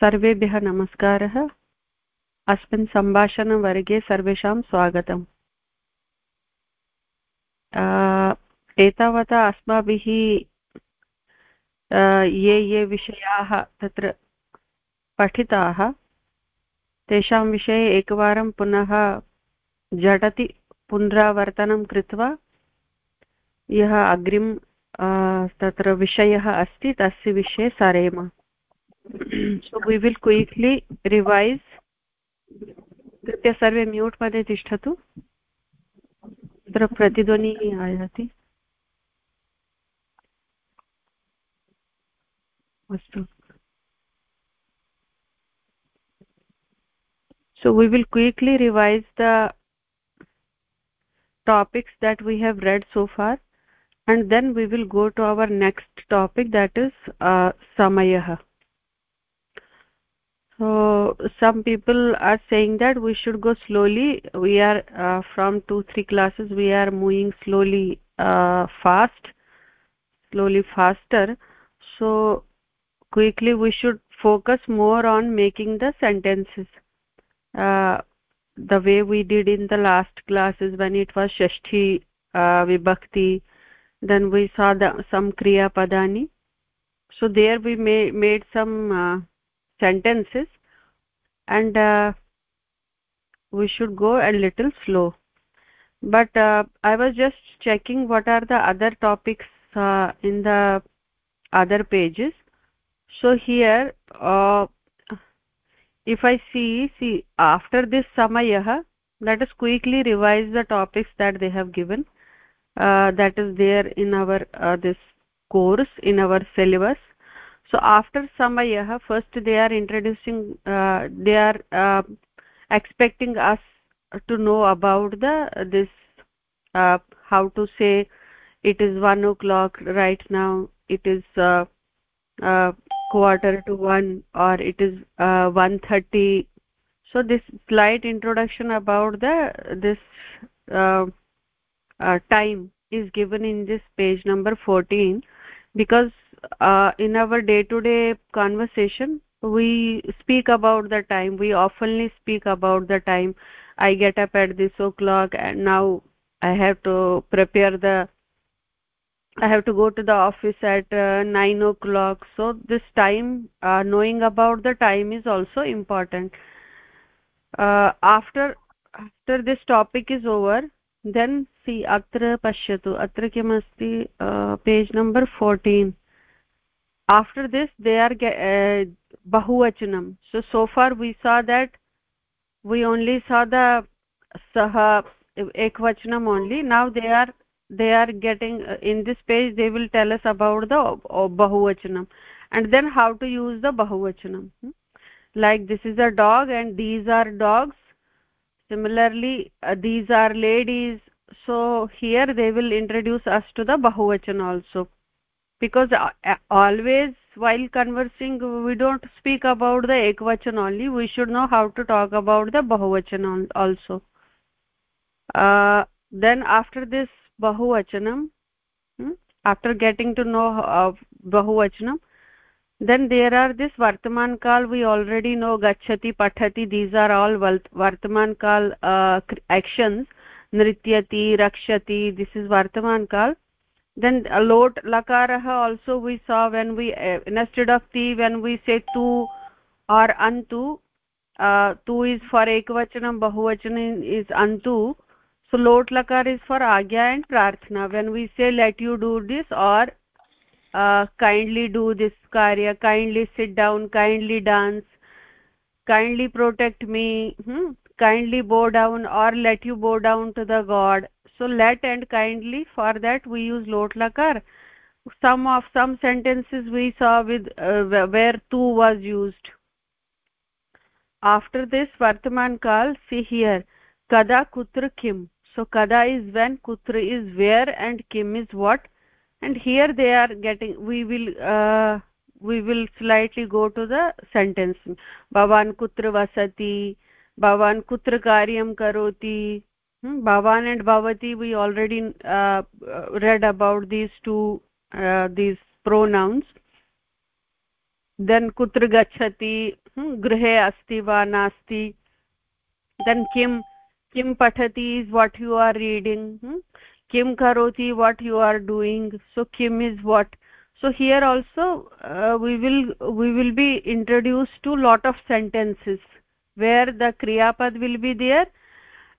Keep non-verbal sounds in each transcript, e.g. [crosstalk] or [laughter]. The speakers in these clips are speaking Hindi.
सर्वेभ्यः नमस्कारः। अस्मिन् सम्भाषणवर्गे सर्वेषां स्वागतम्। एतावता अस्माभिः ये ये विषयाः तत्र पठिताः, तेषां विषये एकवारं पुनः झटति पुनरावर्तनं कृत्वा, यः अग्रिम तत्र विषयः अस्ति, तस्य विषये सरेम। So we will quickly revise कृपया सर्वे म्यूट् मध्ये तिष्ठतु तत्र प्रतिध्वनिः आयाति अस्तु we will quickly revise the topics that we have read so far and then we will go to our next topic that is uh, samayah so some people are saying that we should go slowly. We are uh, from two three classes we are moving slowly uh, fast slowly faster. So quickly we should focus more on making the sentences. Uh, the way we did in the last classes when it was shashti uh, vibhakti then we saw the some kriya padani. So there we made made some uh, sentences and uh, we should go a little slow. But uh, i was just checking what are the other topics uh, in the other pages. So here uh, if i see see after this samayah let us quickly revise the topics that they have given uh, that is there in our uh, this course in our syllabus so after samayah first they are introducing uh, they are uh, expecting us to know about the this uh, how to say it is 1 o'clock right now it is uh, uh, quarter to 1 or it is uh, 1:30 so this slight introduction about the this uh, uh, time is given in this page number 14 because uh, in our day to day conversation we speak about the time. We oftenly speak about the time. I get up at this o'clock and now i have to prepare the i have to go to the office at uh, 9 o'clock. So this time uh, knowing about the time is also important. Uh, after after this topic is over then see atra pashyatu atra kim asti page number 14 after this they are uh, bahuvachanam. So so far we saw that we only saw the saha ekvachanam only. Now they are they are getting uh, in this page they will tell us about the uh, bahuvachanam. And then how to use the bahuvachanam. Hmm? like this is a dog and these are dogs. Similarly uh, these are ladies. So here they will introduce us to the bahuvachan also because uh, always while conversing we don't speak about the ekvachan only we should know how to talk about the bahuvachan also uh, then after this bahuvachanam hmm, after getting to know uh, bahuvachanam then there are this vartaman kal we already know gachati pathati these are all vartaman kal uh, actions nrityati rakshati this is vartaman kal then a lot lakarah also we saw when we uh, instead of ti when we say tu or antu uh, tu is for ekvachanam bahuvachanam is antu so lot lakar is for agya and prarthana when we say let you do this or uh, kindly do this karya kindly sit down kindly dance kindly protect me hmm? kindly bow down or let you bow down to the god so let and kindly for that we use lot lakar some of some sentences we saw with uh, where tu was used. After this vartaman kal see here kada kutra kim. So kada is when kutra is where and kim is what. And here they are getting we will uh, we will slightly go to the sentence. Bhavan kutra vasati bhavan kutra karyam karoti? Bhavan and bhavati we already uh, read about these two uh, these pronouns then kutra gachati hmm? grihe asti va nasti then kim kim pathati is what you are reading hmm? kim karoti what you are doing so kim is what so here also uh, we will we will be introduced to lot of sentences where the kriya pad will be there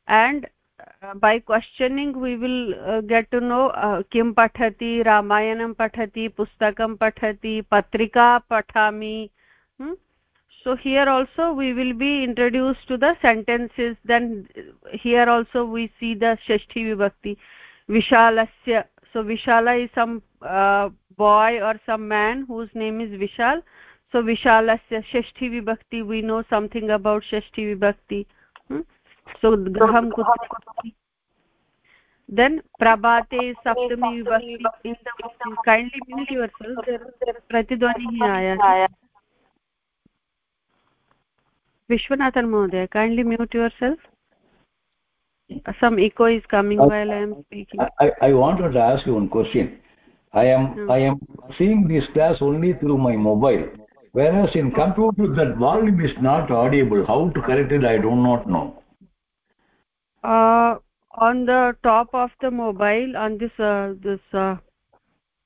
and by questioning we will get to know किं पठति रामायणं पठति पुस्तकं पठति पत्रिका पठामि so here also we will be introduce to the sentences then here also we see the षष्ठी विभक्ति विशालस्य so Vishal is some boy or some men whose name is Vishal so विशालस्य षष्ठी विभक्ति वी नो संथिङ्ग् अबौट् षष्ठी विभक्ति so graham kutra then prabhate saptami vibhakti in the kindly mute yourself pratidwani hi aaya vishwanathan mohoday kindly mute yourself some echo is coming I, while i am speaking I, I wanted to ask you one question i am hmm. i am seeing this class only through my mobile whereas in computer that volume is not audible how to correct it i do not know uh on the top of the mobile on this uh, this uh,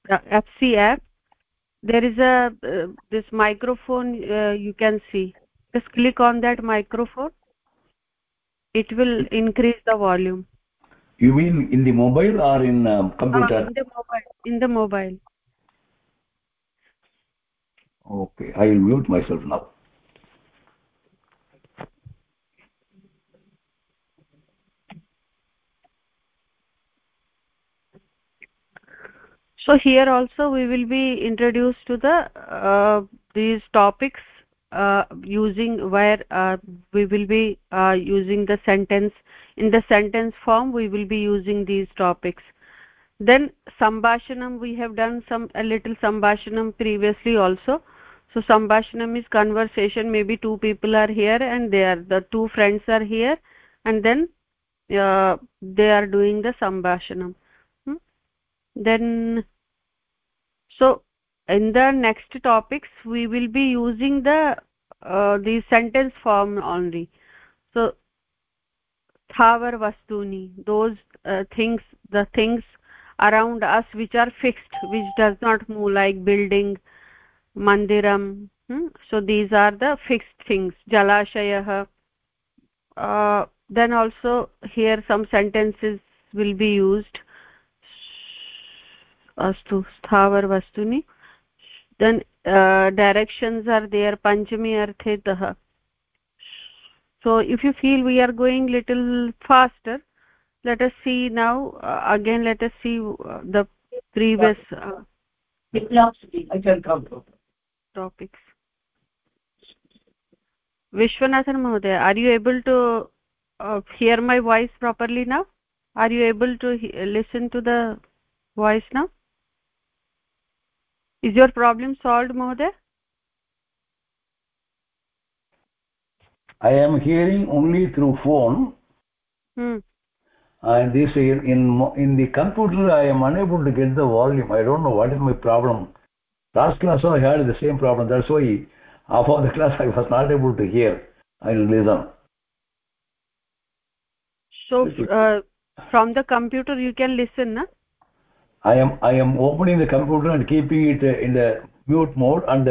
fc app there is a uh, this microphone uh, you can see. Just click on that microphone. It will increase the volume. You mean in the mobile or in uh, computer? in the mobile in the mobile. Okay i will mute myself now so here also we will be introduced to the uh, these topics uh, using where uh, we will be uh, using the sentence. In the sentence form we will be using these topics. Then sambhashanam we have done some a little sambhashanam previously also. So sambhashanam is conversation. Maybe two people are here and they are the two friends are here. And then uh, they are doing the sambhashanam. Hmm? then so in the next topics we will be using the uh, the sentence form only. So thavar vastuni those uh, things the things around us which are fixed which does not move like building mandiram hmm? so these are the fixed things. Jalashayah uh, then also here some sentences will be used astu sthavar vastuni then uh, directions are there panchami arthe tah so if you feel we are going little faster let us see now uh, again let us see uh, the previous uh, i can come topics. Vishwanathan mahoday are you able to uh, hear my voice properly now? Are you able to listen to the voice now is your problem solved mohoday? I am hearing only through phone. Hmm. And this in in, in the computer i am unable to get the volume. I don't know what is my problem. Last class i had the same problem. That's why half of the class i was not able to hear. I listen. So uh, from the computer you can listen na i am i am opening the computer and keeping it in the mute mode and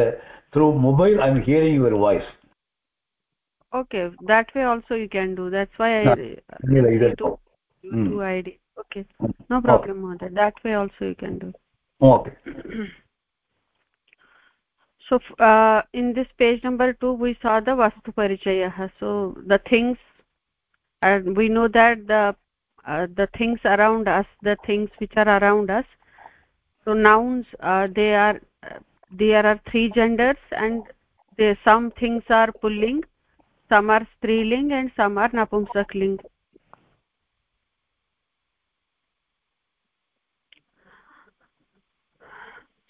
through mobile i am hearing your voice. Okay that way also you can do. That's why i yeah, to mm. to id okay no problem okay. that way also you can do. Okay. [clears throat] So uh, in this page number 2 we saw the vastu parichayah. So the things and we know that the uh, the things around us the things which are around us. So nouns uh, they are there are three genders and some things are pulling some are striling and some are napumsakling.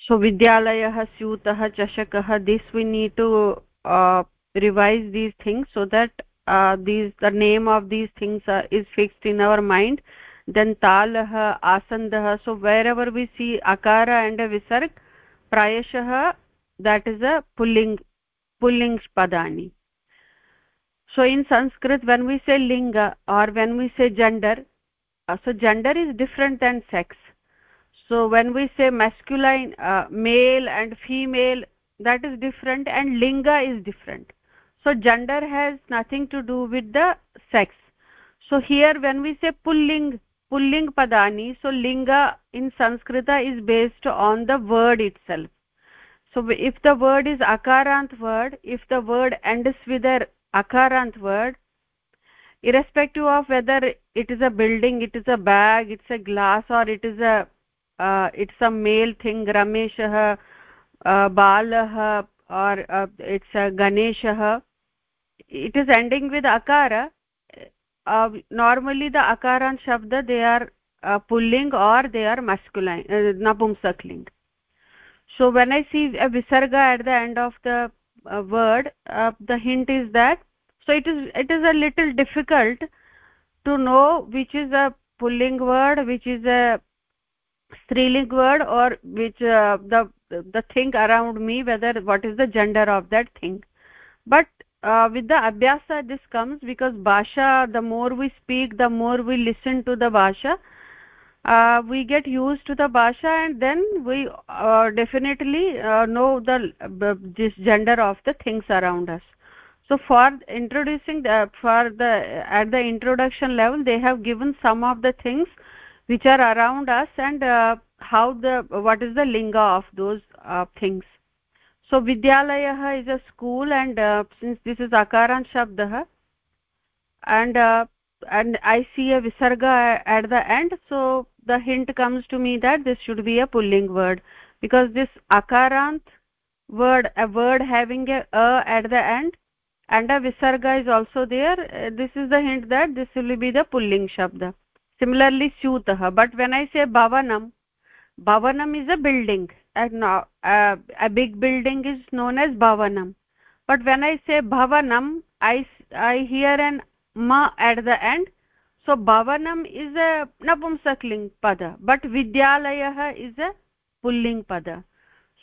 So vidyalayah syutah chashakah this we need to uh, revise these things so that uh, these the name of these things uh, is fixed in our mind. Then talah asandah so wherever we see akara and a visarg prayashah that is a pulling pulling padani so in sanskrit when we say linga or when we say gender uh, so gender is different than sex. So when we say masculine uh, male and female that is different and linga is different so gender has nothing to do with the sex. So here when we say pulling pulling padani so linga in sanskrita is based on the word itself. So if the word is akarant word if the word ends with a akarant word irrespective of whether it is a building it is a bag it's a glass or it is a uh, it's a male thing rameshah uh, balah or uh, it's a ganeshah it is ending with akara. Uh, normally the akara and shabda they are uh, pulling or they are masculine uh, napumsakling so when i see a visarga at the end of the uh, word uh, the hint is that so it is it is a little difficult to know which is a pulling word which is a striling word or which uh, the the thing around me whether what is the gender of that thing. But uh, with the abhyasa this comes because bhasha the more we speak the more we listen to the bhasha. Uh, we get used to the bhasha and then we uh, definitely uh, know the this gender of the things around us. So for introducing the for the at the introduction level they have given some of the things which are around us and uh, how the what is the linga of those uh, things so vidyalayah is a school and uh, since this is akarant shabdah and uh, and i see a visarga at the end. So the hint comes to me that this should be a pulling word because this akarant word a word having a a at the end and a visarga is also there. Uh, this is the hint that this will be the pulling shabda similarly syutah but when i say bhavanam bhavanam is a building uh, a big building is known as bhavanam. But when i say bhavanam i i hear an ma at the end. So bhavanam is a napumsakling pada but vidyalayah is a pulling pada.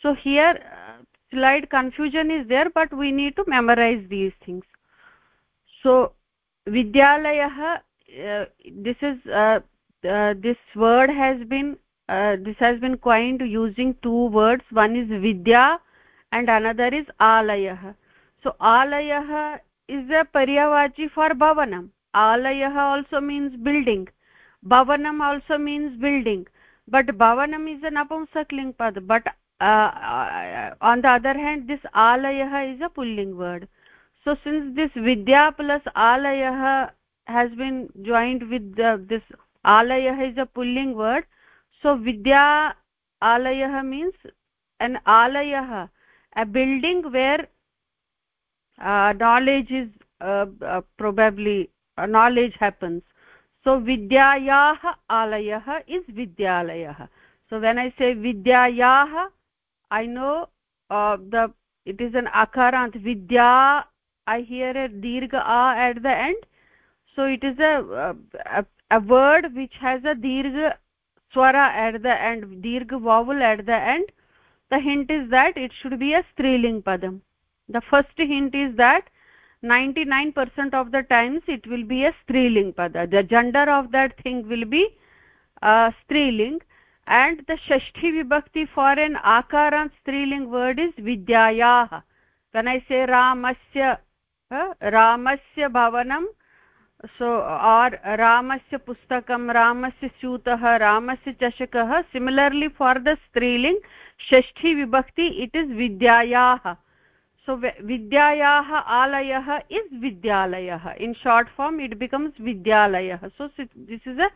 So here uh, slight confusion is there but we need to memorize these things. So vidyalayah uh, this is uh, uh, this word has been this has been coined using two words. One is vidya and another is alayah so alayah is a paryavachi for bhavanam. Alayah also means building. Bhavanam also means building. But bhavanam is an apumsakling pad. But uh, uh, on the other hand this alayah is a pulling word. So since this vidya plus alayah has been joined with the, this alayah is a pulling word so vidya alayah means an alayah a building where uh, knowledge is uh, uh, probably uh, knowledge happens. So vidyayah alayah is vidyalayah so when i say vidyayah i know uh, the it is an akarant. Vidya i hear a dirgha a at the end. So it is a, a, a word which has a dirgha swara at the end dirgha vowel at the end the hint is that it should be a striling padam the first hint is that 99% of the times it will be a striling pada the gender of that thing will be uh, striling and the shashti vibhakti for an akarant striling word is vidyayah when i say ramasya uh, ramasya bhavanam so are रामस्य पुस्तकं, रामस्य स्यूतः, रामस्य चषकः सिमिलर्लि फार् द स्त्रीलिङ्ग्, षष्ठी विभक्ति इट् इस् विद्यायाः। सो विद्यायाः आलयः इस् विद्यालयः। In short form it becomes विद्यालयः। सो दिस् इस् अ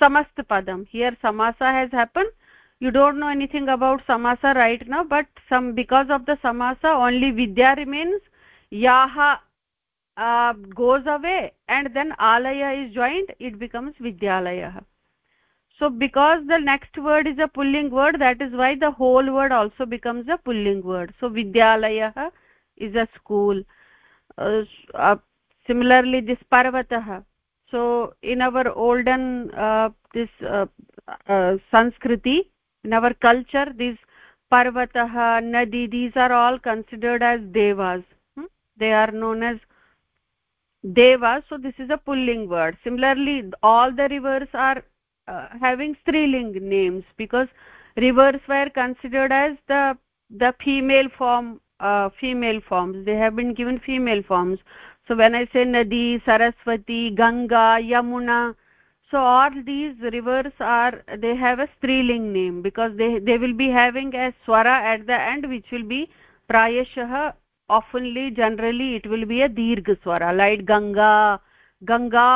समस्त पदम्। Here समासा has happened you don't know anything about समासा right न but some because of the समासा only विद्या रिमेन्स् याः uh, goes away and then alaya is joined it becomes vidyalayah so because the next word is a pulling word that is why the whole word also becomes a pulling word so vidyalayah is a school uh, uh, similarly this parvatah so in our olden uh, this uh, uh, sanskriti in our culture these parvatah nadi these are all considered as devas hmm? they are known as devas so this is a pulling word. Similarly all the rivers are uh, having striling names because rivers were considered as the the female form uh, female forms. They have been given female forms. So when i say nadi saraswati ganga yamuna so all these rivers are they have a striling name because they they will be having a swara at the end which will be prayashah oftenly generally it will be a dirgha swara like ganga ganga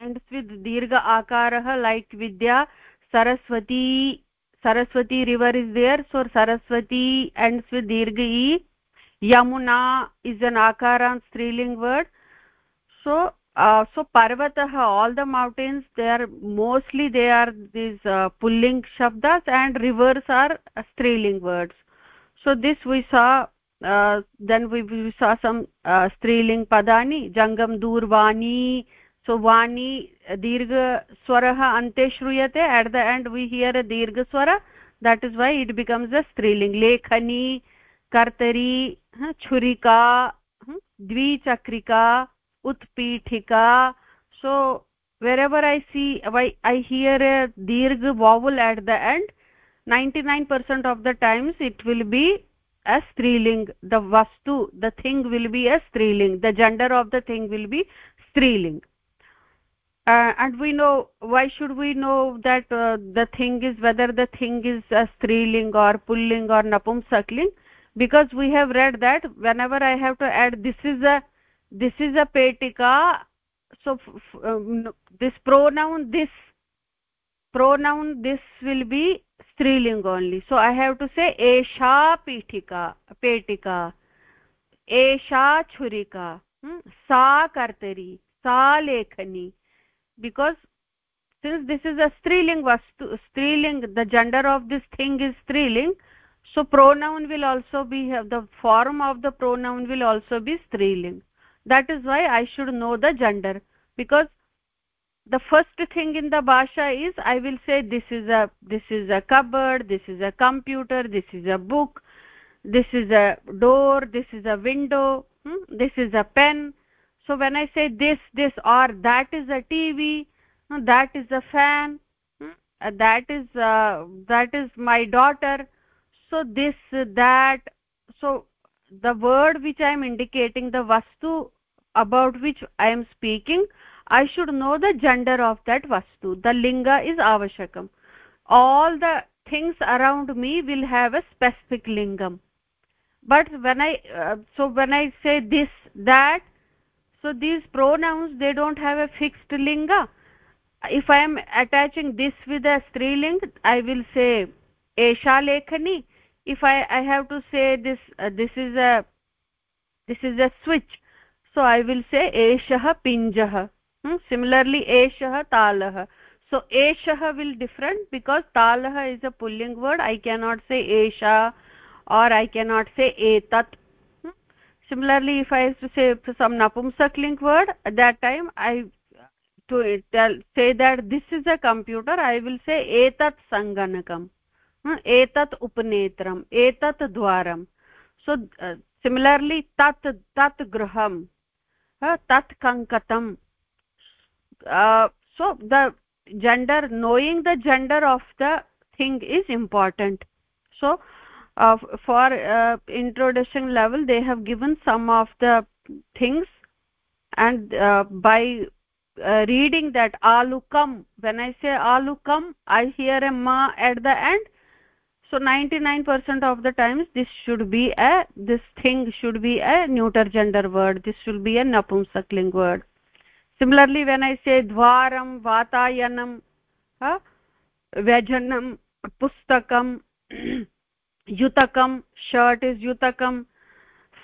ends with dirgha akarah like vidya saraswati saraswati river is there. So saraswati ends with dirgha e. Yamuna is an akaran striling word. So uh, so parvatah all the mountains they are mostly they are these uh, pulling shabdas and rivers are uh, striling words. So this we saw then we saw some स्त्रीलिङ्ग् पदानि जङ्गं दूरवाणी सो वाणी दीर्घस्वरः अन्ते श्रूयते at the end we hear a दीर्घस्वर that is why it becomes a स्त्रीलिङ्ग् लेखनी कर्तरी छुरिका द्विचक्रिका उत्पीठिका सो वेर् ever I C why I hear a दीर्घ vowel at the end ninety nine percent of the times it will be a striling the vastu the thing will be a striling the gender of the thing will be striling uh, and we know why should we know that uh, the thing is whether the thing is a striling or pulling or napumsakling? Because we have read that whenever i have to add this is a this is a petika so um, this pronoun this pronoun this will be striling only. So i have to say esha pitika petika esha churika. Hmm? sa kartari. Sa lekhani. Because since this is a striling vastu striling the gender of this thing is striling so pronoun will also be have the form of the pronoun will also be striling. That is why i should know the gender. Because the first thing in the bhasha is i will say this is a this is a cupboard this is a computer this is a book this is a door this is a window hmm? this is a pen so when i say this this or that is a tv that is a fan hmm, uh, that is uh, that is my daughter so this that so the word which i am indicating the vastu about which i am speaking i should know the gender of that vastu. The linga is avashakam. All the things around me will have a specific lingam. But when i uh, so when i say this that so these pronouns they don't have a fixed linga. If i am attaching this with a striling i will say esha lekhani. If i i have to say this uh, this is a this is a switch so i will say eshah pinjah? Similarly eshah talah so eshah will different because talah is a pulling word i cannot say esha or i cannot say etat similarly if i have to say some napumsakling word at that time i to tell say that this is a computer i will say etat sanganakam etat upnetram etat dwaram so uh, similarly tat tat graham uh, tat kankatam uh, so the gender knowing the gender of the thing is important. So uh, for uh, introduction level they have given some of the things. And uh, by uh, reading that alukam when i say alukam i hear a ma at the end. So 99% of the times this should be a this thing should be a neuter gender word. This should be a napumsakling word similarly when i say dwaram vatayanam vyajanam pustakam [clears throat] yutakam shirt is yutakam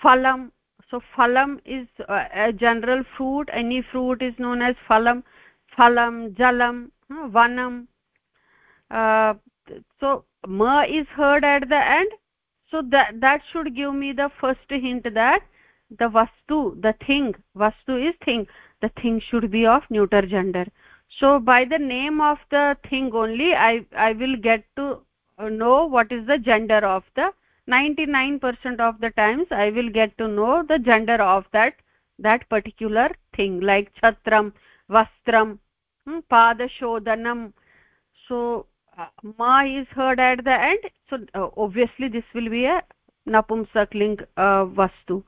phalam so phalam is uh, a general fruit any fruit is known as phalam phalam jalam vanam uh, so ma is heard at the end so that that should give me the first hint that the vastu the thing vastu is thing the thing should be of neuter gender. So by the name of the thing only i i will get to know what is the gender of the 99% of the times i will get to know the gender of that that particular thing like chhatram vastram hmm, padashodanam so uh, ma is heard at the end. So uh, obviously this will be a napumsakling uh, vastu.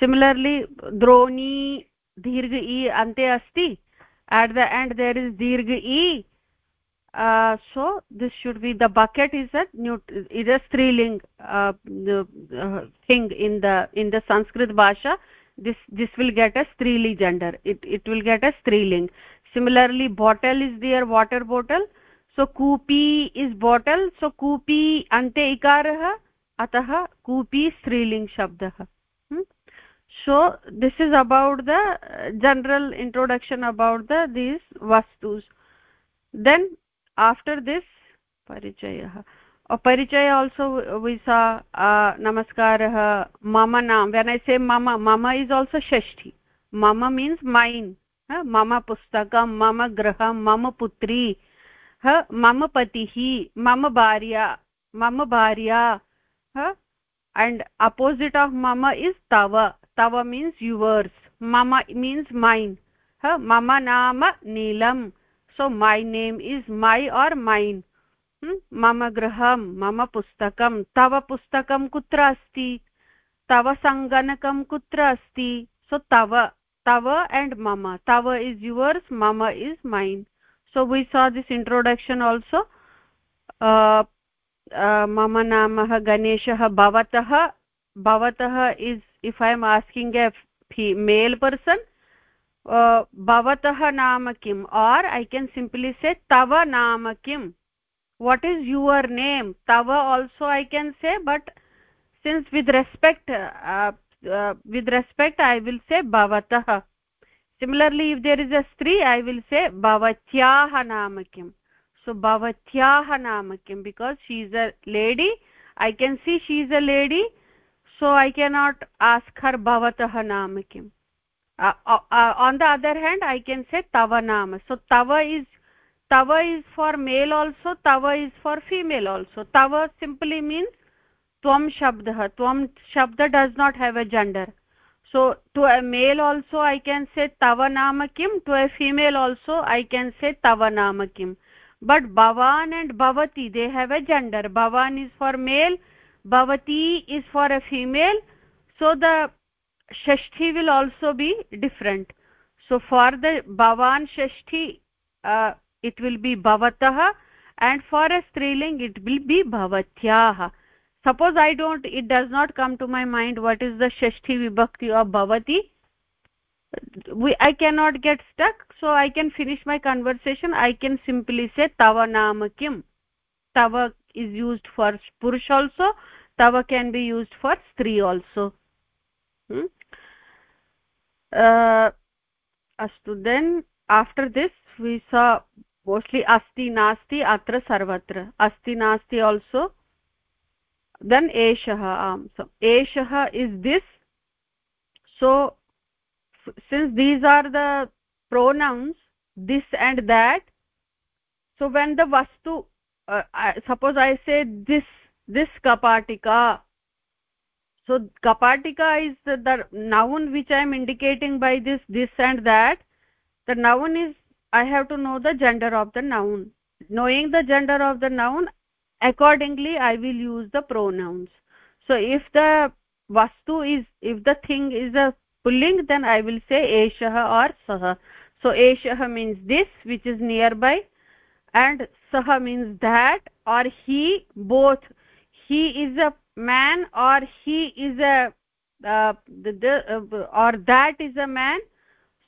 Similarly droni dirgha e ante asti at the end there is dirgha e uh, so this should be the bucket is a new is a striling uh, uh, thing in the in the sanskrit bhasha this this will get a strili gender it it will get a striling similarly bottle is there water bottle so kupi is bottle so kupi ante ikarah atah kupi striling shabdah hmm? So this is about the general introduction about the these vastus then after this parichayah or parichay also we saw uh, namaskarah mama naam when i say mama mama is also shashti mama means mine uh, mama pustakam mama graham mama putri uh, mama patihi mama bharya mama bharya uh, and opposite of mama is tava means yours mama means mine uh, mama nama neelam so my name is my or mine मम गृहं मम पुस्तकं तव पुस्तकं कुत्र अस्ति तव सङ्गणकं कुत्र अस्ति सो तव तव tava is yours mama is mine so we saw this introduction also uh, uh, mama namah ganeshah bhavatah bhavatah is if i am asking a male person भवतः नाम किम् or i can simply say tava naam kim what is your name tava also i can say but since with respect uh, uh, with respect i will say bhavatah similarly if there is a stri i will say bhavatyah naam kim so bhavatyah naam kim because she is a lady i can see she is a lady cannot ask her bhavatah naam kim uh, uh, uh, on the other hand i can say tava nama so tava is tava is for male also tava is for female also tava simply means tvam shabdah tvam shabda does not have a gender so to a male also i can say tava nama kim to a female also i can say tava nama kim but bhavan and bhavati they have a gender bhavan is for male bhavati is for a female so the shashti will also be different so for the bhavan shashti uh, it will be bhavatah and for a striling it will be bhavatyah suppose i don't it does not come to my mind what is the shashti vibhakti of bhavati we i cannot get stuck so i can finish my conversation i can simply say tava naam kim tava is used for purush also tava can be used for stri also. Hmm? uh astu then after this we saw mostly asti nasti atre sarvatra. Asti nasti also. Then eshah um so eshah is this. So since these are the pronouns this and that so when the vastu uh, I, suppose i say this this kapatika. So kapatika is the, the noun which i am indicating by this this and that. The noun is i have to know the gender of the noun. Knowing the gender of the noun accordingly i will use the pronouns. So if the vastu is if the thing is a pulling then i will say eshah or sah. So eshah means this which is nearby and he both he is a man or he is a uh, the, the uh, or that is a man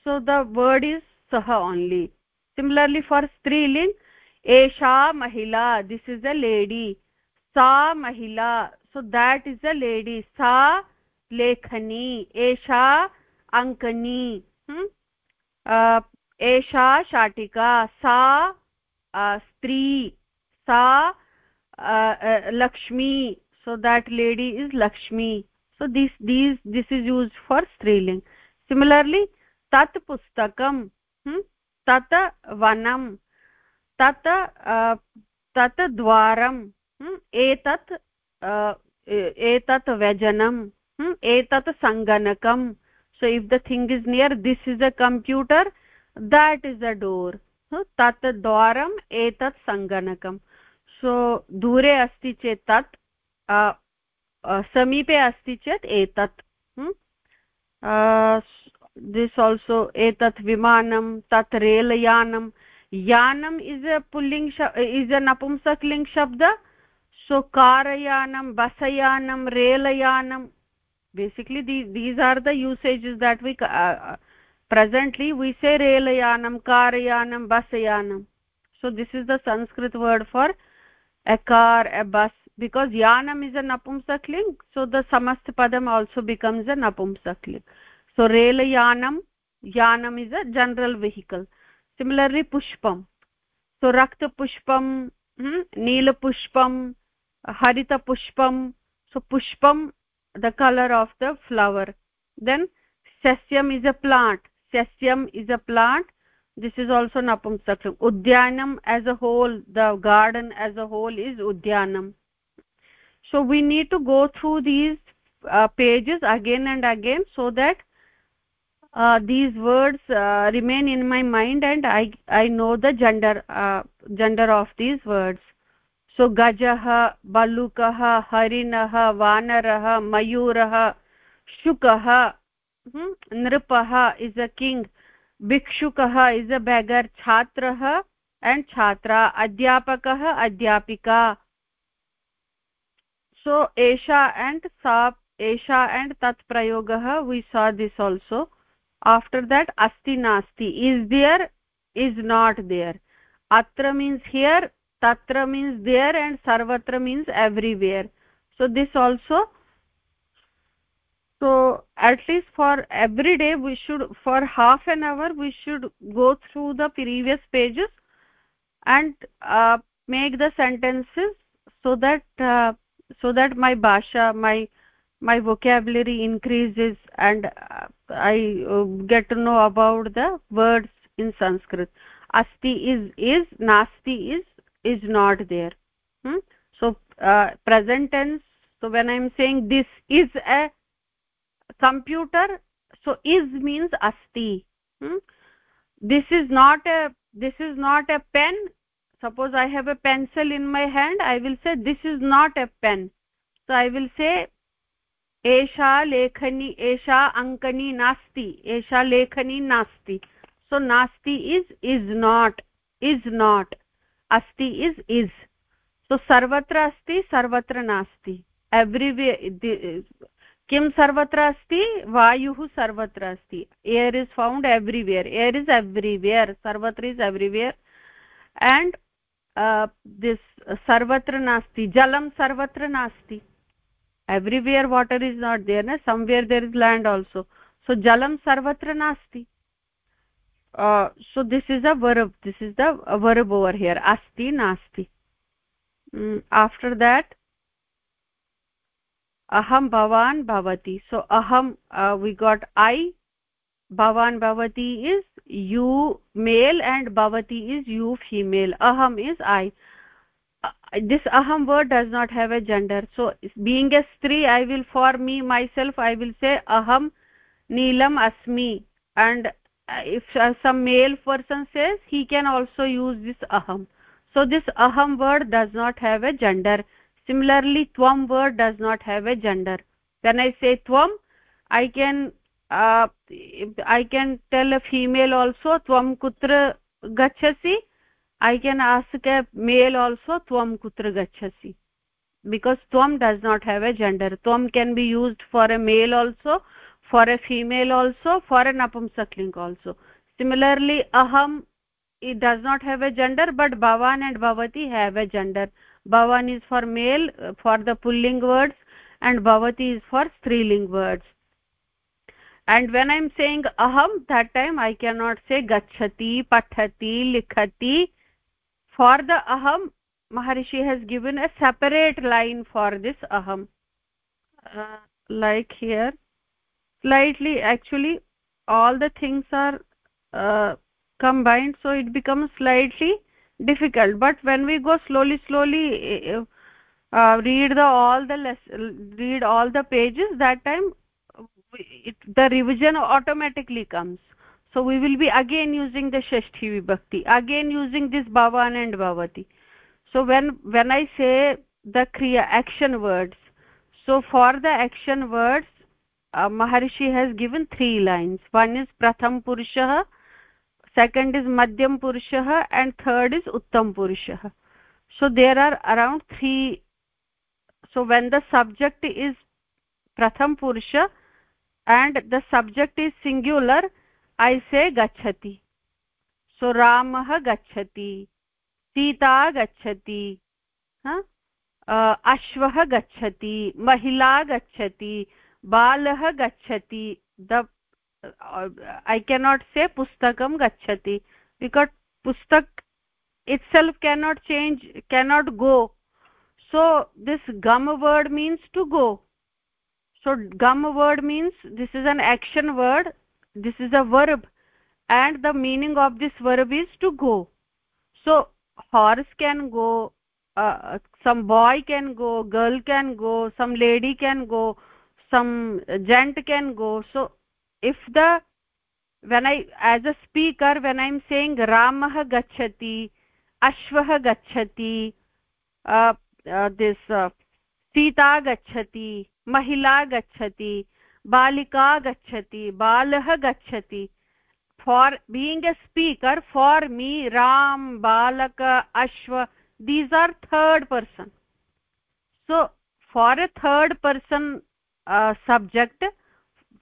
so the word is saha only similarly for striling esha mahila this is a lady sa mahila so that is a lady sa लेखनी एषा अङ्कनी एषा शाटिका सा स्त्री सा lakshmi so that lady is lakshmi so this these this is used for striling similarly tat pustakam hmm? tat vanam tat uh, tat dwaram hmm? etat uh, etat vajanam hmm? etat sanganakam so if the thing is near this is a computer that is a door तत् द्वारम् एतत् सङ्गणकं सो, दूरे अस्ति चेत् तत् समीपे अस्ति चेत् एतत्। दिस् आल्सो एतत् विमानं तत् रेलयानं यानम् इस् अ पुल्लिङ्ग् इस् अ नपुंसकलिङ्ग् शब्द। सो कारयानं बसयानं रेलयानं basically the these are the usages that we presently we say relayanam karayanam basayanam. So this is the sanskrit word for a car a bus because yanam is a napumsakling so the samast padam also becomes a napumsakling so relayanam yanam is a general vehicle. Similarly pushpam. So rakta pushpam hmm, neela pushpam harita pushpam. So pushpam the color of the flower. Then sasyam is a plant sastyam is a plant. This is also napumsakam udyanam as a whole the garden as a whole is udyanam so we need to go through these uh, pages again and again so that uh, these words uh, remain in my mind and i i know the gender gender of these words. So gajah balukah harinah vanarah mayurah shukah नृपः इस् अ किङ्ग् भिक्षुकः इस् अ बेगर् छात्रः एण्ड् छात्रा. अध्यापकः, अध्यापिका. सो एषा एण्ड् सा, एषा एण्ड् तत् प्रयोगः we saw this also after that अस्ति नास्ति is there is not there अत्र means here tatra means there and sarvatra means everywhere. So, this also so at least for every day we should for half an hour we should go through the previous pages and uh, make the sentences so that uh, so that my bhasha my my vocabulary increases and uh, i uh, get to know about the words in sanskrit asti is is nasti is is not there hmm? so uh, present tense so when i'm saying this is a computer so is means asti hmm? this is not a this is not a pen suppose i have a pencil in my hand i will say this is not a pen so i will say एषा लेखनी एषा अङ्कनी नास्ति एषा लेखनी नास्ति so nasti is is not is not अस्ति इस् इस् सो सर्वत्र अस्ति सर्वत्र नास्ति एव्रिवे किं सर्वत्र अस्ति वायुः सर्वत्र अस्ति air is found everywhere air is everywhere सर्वत्र इस् एव्रिवेर् एण्ड् दिस् सर्वत्र नास्ति जलं सर्वत्र नास्ति everywhere water is not there न somewhere there is land also so जलं सर्वत्र नास्ति uh, so this is a verb this is the verb over here asti nasti mm, after that aham bhavan bhavati so aham uh, we got i bhavan bhavati is you male and bhavati is you female. aham is i. Uh, this aham word does not have a gender. So being a stri i will for me myself i will say aham neelam asmi and uh, if some male person says he can also use this aham so this aham word does not have a gender similarly tvam word does not have a gender. When i say tvam i can uh, i can tell a female also tvam kutra gachasi. I can ask a male also tvam kutra gachasi. Because tvam does not have a gender. Tvam can be used for a male also for a female also for an napumsakling also. Similarly aham it does not have a gender but bhavan and bhavati have a gender bhavan is for male uh, for the pulling words and bhavati is for striling words. And when i'm saying aham that time i cannot say gachati pathati likhati. For the aham maharishi has given a separate line for this aham. Uh, like here slightly actually all the things are uh, combined so it becomes slightly difficult. But when we go slowly slowly uh, uh read the all the read all the pages that time it, the revision automatically comes. So we will be again using the shashti vibhakti again using this bhavan and bhavati. So when when i say the kriya action words so for the action words uh, maharishi has given three lines. One is pratham purushah second is मध्यम पुरुषः एण्ड् थर्ड् इस् उत्तम पुरुषः so there are around three so when the subject is प्रथम पुरुष and the subject is singular I say गच्छति सो रामः गच्छति सीता गच्छति अश्वः गच्छति महिला गच्छति बालः गच्छति the i cannot say pustakam gachati because pustak itself cannot change cannot go. So this gam word means to go. So gam word means this is an action word this is a verb and the meaning of this verb is to go. So horse can go uh, some boy can go girl can go some lady can go some gent can go. So if the when i as a speaker when i'm saying ramah gachati ashvah gachati uh, uh, this uh, sita gachati mahila gachati balika gachati balah gachati for being a speaker for me ram balaka ashva these are third person so for a third person uh, subject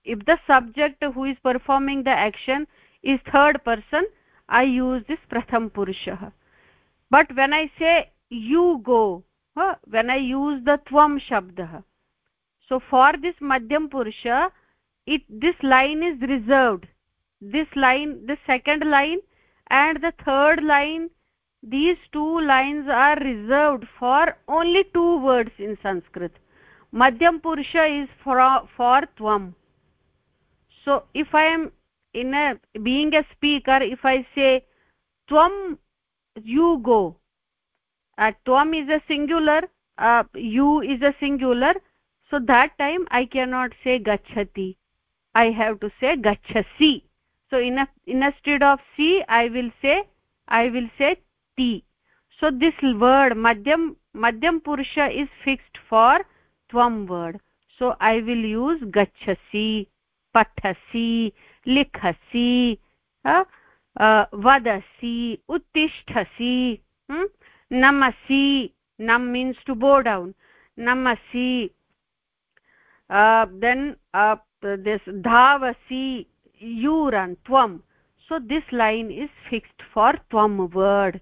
if the subject who is performing the action is third person i use this pratham purushah but when i say you go uh, when i use the tvam shabdah so for this madhyam purusha it this line is reserved. This line the second line and the third line these two lines are reserved for only two words in sanskrit. Madhyam purusha is for for tvam so if i am in a being a speaker if i say tvam you go. Uh, tvam is a singular uh, you is a singular. So that time i cannot say gachati i have to say gachasi so in a instead of c i will say i will say ti. So this word madhyam madhyam purusha is fixed for tvam word. So i will use gachasi पठसि, लिखसि वदसि, उत्तिष्ठसि नमसि, नम मीन्स् टु बो डौन् नमसि देन् धावसि यूरन् त्वं so this line is fixed for त्वं वर्ड्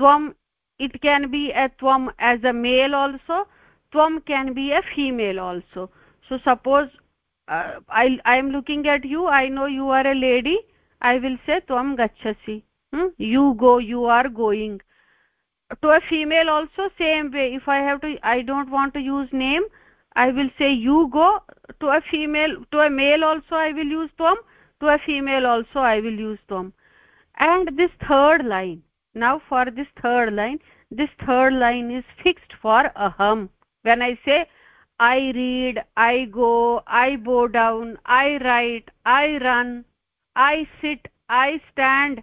त्वम् इट् केन् बी ए त्वम् एस् अ मेल् आल्सो त्वं can be a female also so suppose uh, i i am looking at you. I know you are a lady. I will say tvam gachasi hmm? you go you are going. To a female also same way. If i have to i don't want to use name i will say you go. To a female to a male also i will use tvam to a female also i will use tvam and this third line. Now for this third line this third line is fixed for aham. When i say i read i go i bow down i write i run i sit i stand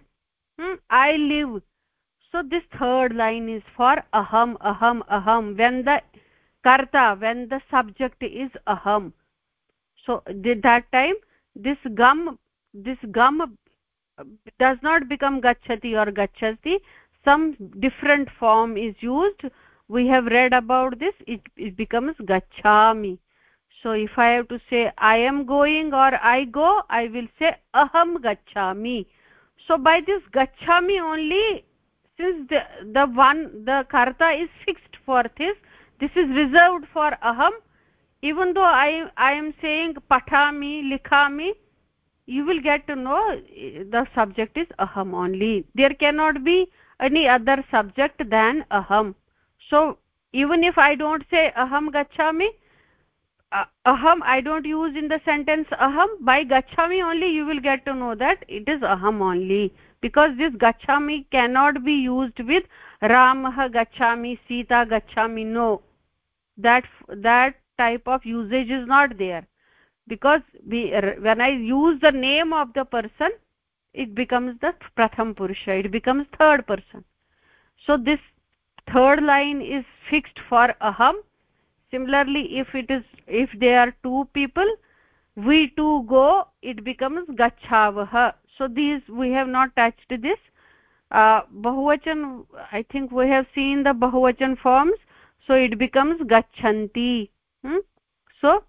hmm? i live. So this third line is for aham aham aham. When the karta when the subject is aham. So that time this gum this gum does not become gachati or gachati some different form is used we have read about this it, it becomes gachami so if i have to say i am going or i go i will say aham gachami so by this gachami only since the the one the karta is fixed for this this is reserved for aham. Even though i i am saying pathami likhami you will get to know eh, the subject is aham only. There cannot be any other subject than aham so even if i don't say aham gachami uh, aham i don't use in the sentence aham by gachami only you will get to know that it is aham only. Because this gachami cannot be used with ramah gachami sita gachami no. That that type of usage is not there. Because we when i use the name of the person it becomes the pratham purusha it becomes third person. So this third line is fixed for aham. Similarly if it is if there are two people we two go it becomes gachavah so these we have not touched this. Uh, bahuvachan i think we have seen the bahuvachan forms. So it becomes gachanti. Hmm? so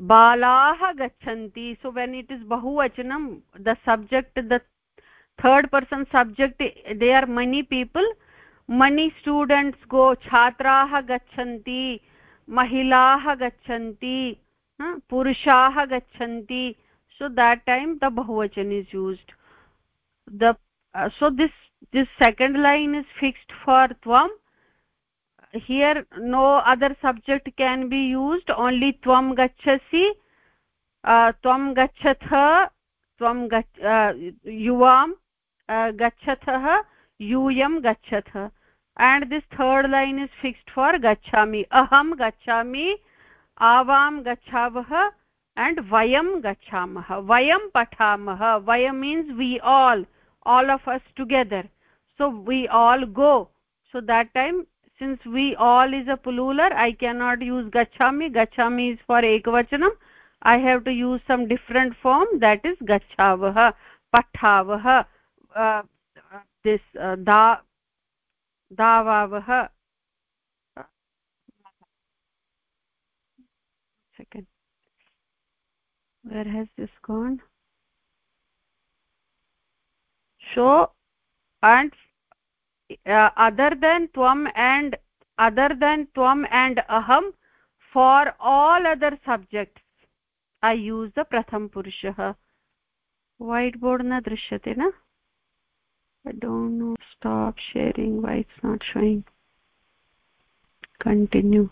balaah gachanti. So when it is bahuvachanam the subject the third person subject they are many people many students go छात्रा गच्छन्ति, महिला गच्छन्ति पुरुषा गच्छन्ति. सो दैट टाइम द बहुवचन is use the so this this second line is fixed for त्वम here no other subject can be use only त्वम गच्छसि त्वं गच्छथ त्वं गच्छ युवां गच्छथः यूयं गच्छथ and this third line is fixed for gachami aham gachami avam gachavah and vayam gachamah vayam pathamah vayam means we all all of us together. So we all go. So that time since we all is a pulular i cannot use gachami gachami is for ekvachanam. I have to use some different form that is gachavah pathavah uh, this uh, da davavah second where has this gone so and uh, other than tvam and other than tvam and aham for all other subjects i use the pratham purushah whiteboard na drishyate na i don't know. Stop sharing why it's not showing. Continue.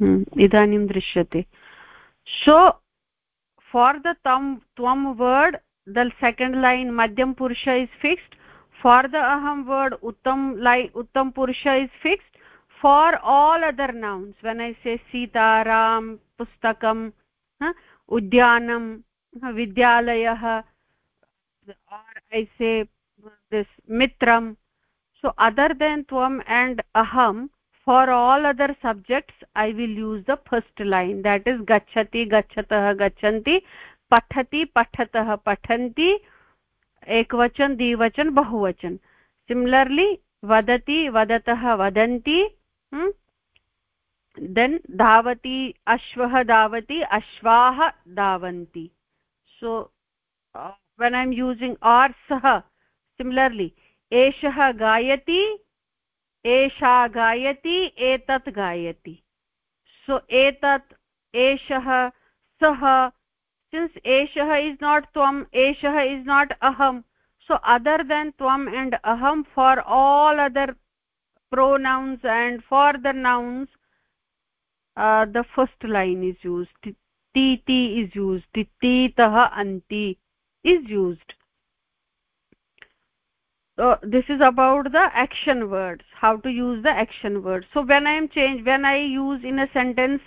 idanim drishyate so for the tam tvam word the second line madhyam pursha is fixed. For the aham word uttam line uttam purusha is fixed. For all other nouns when i say sita ram pustakam udyanam vidyalaya, or i say this mitram so other than tvam and aham for all other subjects i will use the first line that is gachati gachatah gachanti pathati pathatah pathanti एकवचन द्विवचन बहुवचन सिमिलर्ली वदति वदतः वदन्ति देन् धावति अश्वः धावति अश्वाः धावन्ति so when I am using or सः सिमिलर्लि एषः गायति एषा गायति एतत् गायति सो एतत् एषः सः सिन्स् एषः इस् नाट् त्वम् एषः इस् नाट् अहम् सो अदर् देन् त्वम् एण्ड् अहम् for all other pronouns and for the nouns the first line is used ति ति इस् यूस्ड् तितः अन्ति is used so this is about the action words how to use the action words. So when i am change when i use in a sentence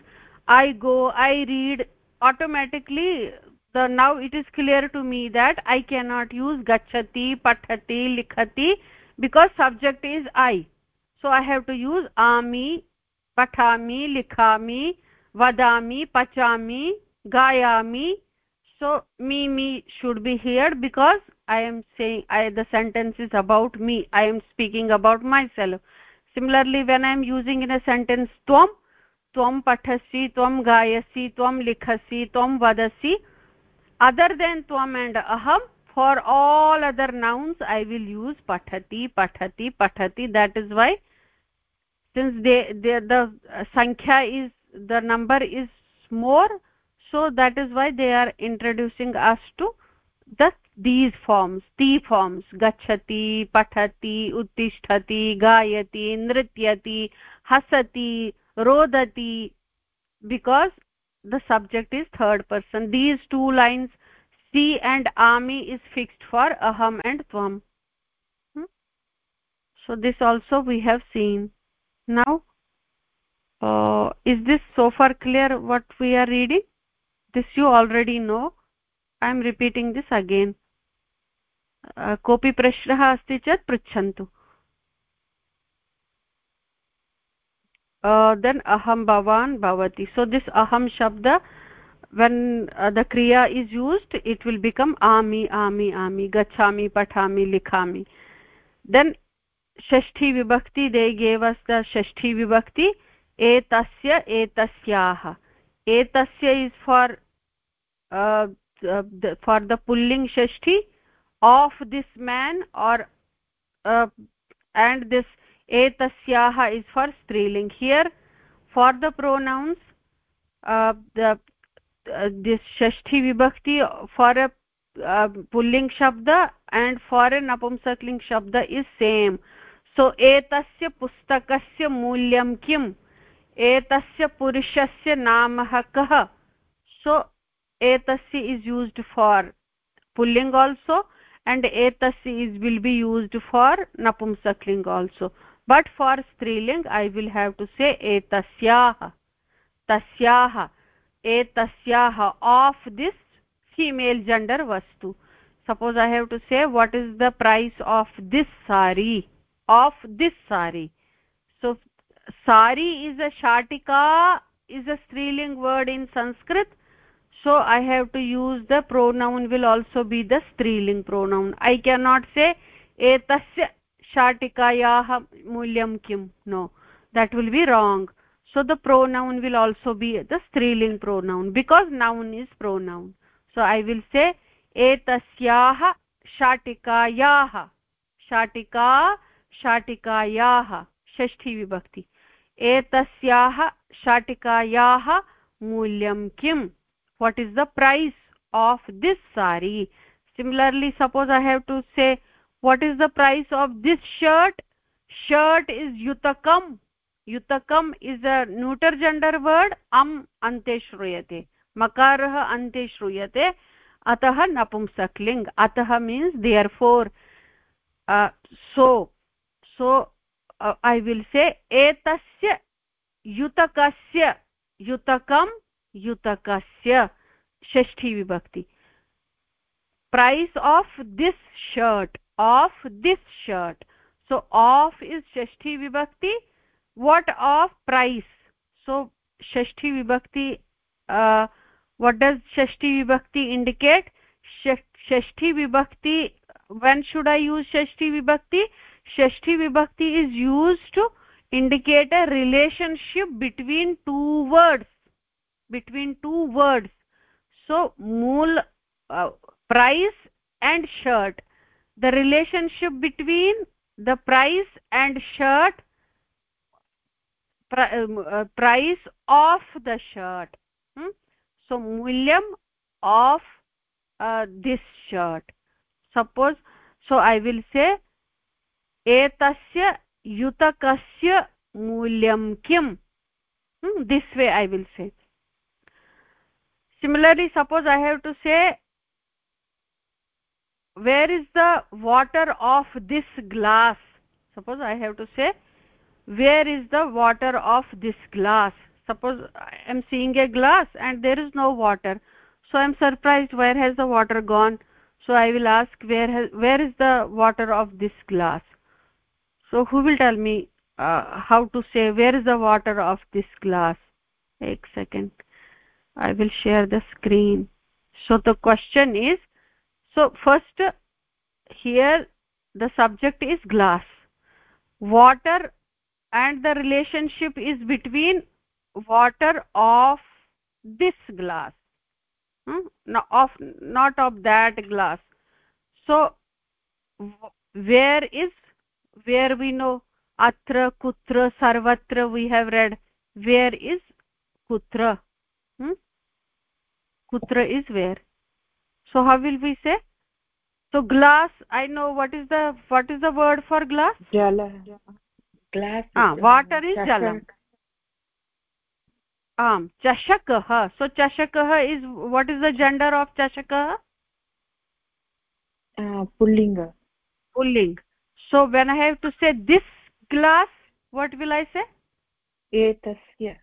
i go i read automatically the now it is clear to me that i cannot use gachati pathati likhati because subject is i. So i have to use ami pathami likhami vadami pachami gayami. So me me should be here because i am saying i the sentence is about me. I am speaking about myself. Similarly when i am using in a sentence tvam tvam pathasi tvam gayasi tvam likhasi tvam vadasi other than tvam and aham for all other nouns i will use pathati pathati pathati. That is why since they, they the uh, sankhya is the number is more so that is why they are introducing us to the these forms the forms gachati pathati uttisthati gayati nrityati hasati rodati because the subject is third person. These two lines si and ami is fixed for aham and tvam. Hmm? so this also we have seen. Now uh, is this so far clear what we are reading? This you already know. I am repeating this again कोऽपि प्रश्नः अस्ति चेत् पृच्छन्तु। देन् अहं भवान् भवति। सो दिस् अहं शब्द वेन् द क्रिया is used it will become आमि आमि आमि, गच्छामि, पठामि, लिखामि। देन् षष्ठी विभक्ति, दे गेव् षष्ठी विभक्ति, एतस्य, एतस्याः। एतस्य इस् फार् फार् द पुल्लिङ्ग् षष्ठी of this man or uh, and this etasyaah is for striling here for the pronouns uh, the uh, this shashti vibhakti for a uh, pulling shabda and for a napumsakling shabda is same so etasya pustakasya mulyam kim etasya purushasya namah kah so etasya is used for pulling also and etasya is will be used for napumsakling also. But for striling i will have to say etasyah tasyah etasyaah of this female gender vastu. Suppose i have to say what is the price of this sari? Of this sari. So sari is a shatika is a striling word in sanskrit so i have to use the pronoun will also be the striling pronoun i cannot say etasya shatikayah mulyam kim no that will be wrong so the pronoun will also be the striling pronoun because noun is pronoun so i will say etasyah shatikayah shatika shatikayah षष्ठी विभक्ति एतस्याः शाटिकायाः मूल्यं किम् what is the price of this sari similarly suppose i have to say what is the price of this shirt shirt is yutakam युतकम् is a neuter gender word अम् अन्ते श्रूयते मकारः अन्ते श्रूयते अतः नपुंसक्लिङ्ग् अतः means therefore so so I will say एतस्य युतकस्य युतकं युतकस्य षष्ठी विभक्ति। Price of this shirt of this shirt so of is षष्ठी विभक्ति वॉट ऑफ़ प्राइस सो षष्ठी विभक्ति वट डज षष्ठी विभक्ति इंडिकेट षष्ठी विभक्ति वेन शुड आई यूज़ षष्ठी विभक्ति? षष्ठी विभक्ति is use to indicate a relationship between two words between two words. So mool uh, price and shirt. The relationship between the price and shirt um, uh, price of the shirt. Hmm? so mulyam of uh, this shirt. Suppose so i will say etasya yutakasya mulyam kim. Hmm? this way i will say similarly suppose i have to say where is the water of this glass? Suppose i have to say where is the water of this glass? Suppose i am seeing a glass and there is no water. So i am surprised where has the water gone? So i will ask where has, where is the water of this glass? So who will tell me uh, how to say where is the water of this glass? एक second i will share the screen so the question is so first here the subject is glass water and the relationship is between water of this glass hmm? no, of not of that glass so where is where we know atra kutra sarvatra we have read where is kutra hmm? Kutra is where so how will we say so glass i know what is the what is the word for glass jala glass ah water is jalam um चषकः सो चषकः is what is the gender of चषकः पुल्लिङ्ग pulling so when I have to say this glass what will I say एतस्य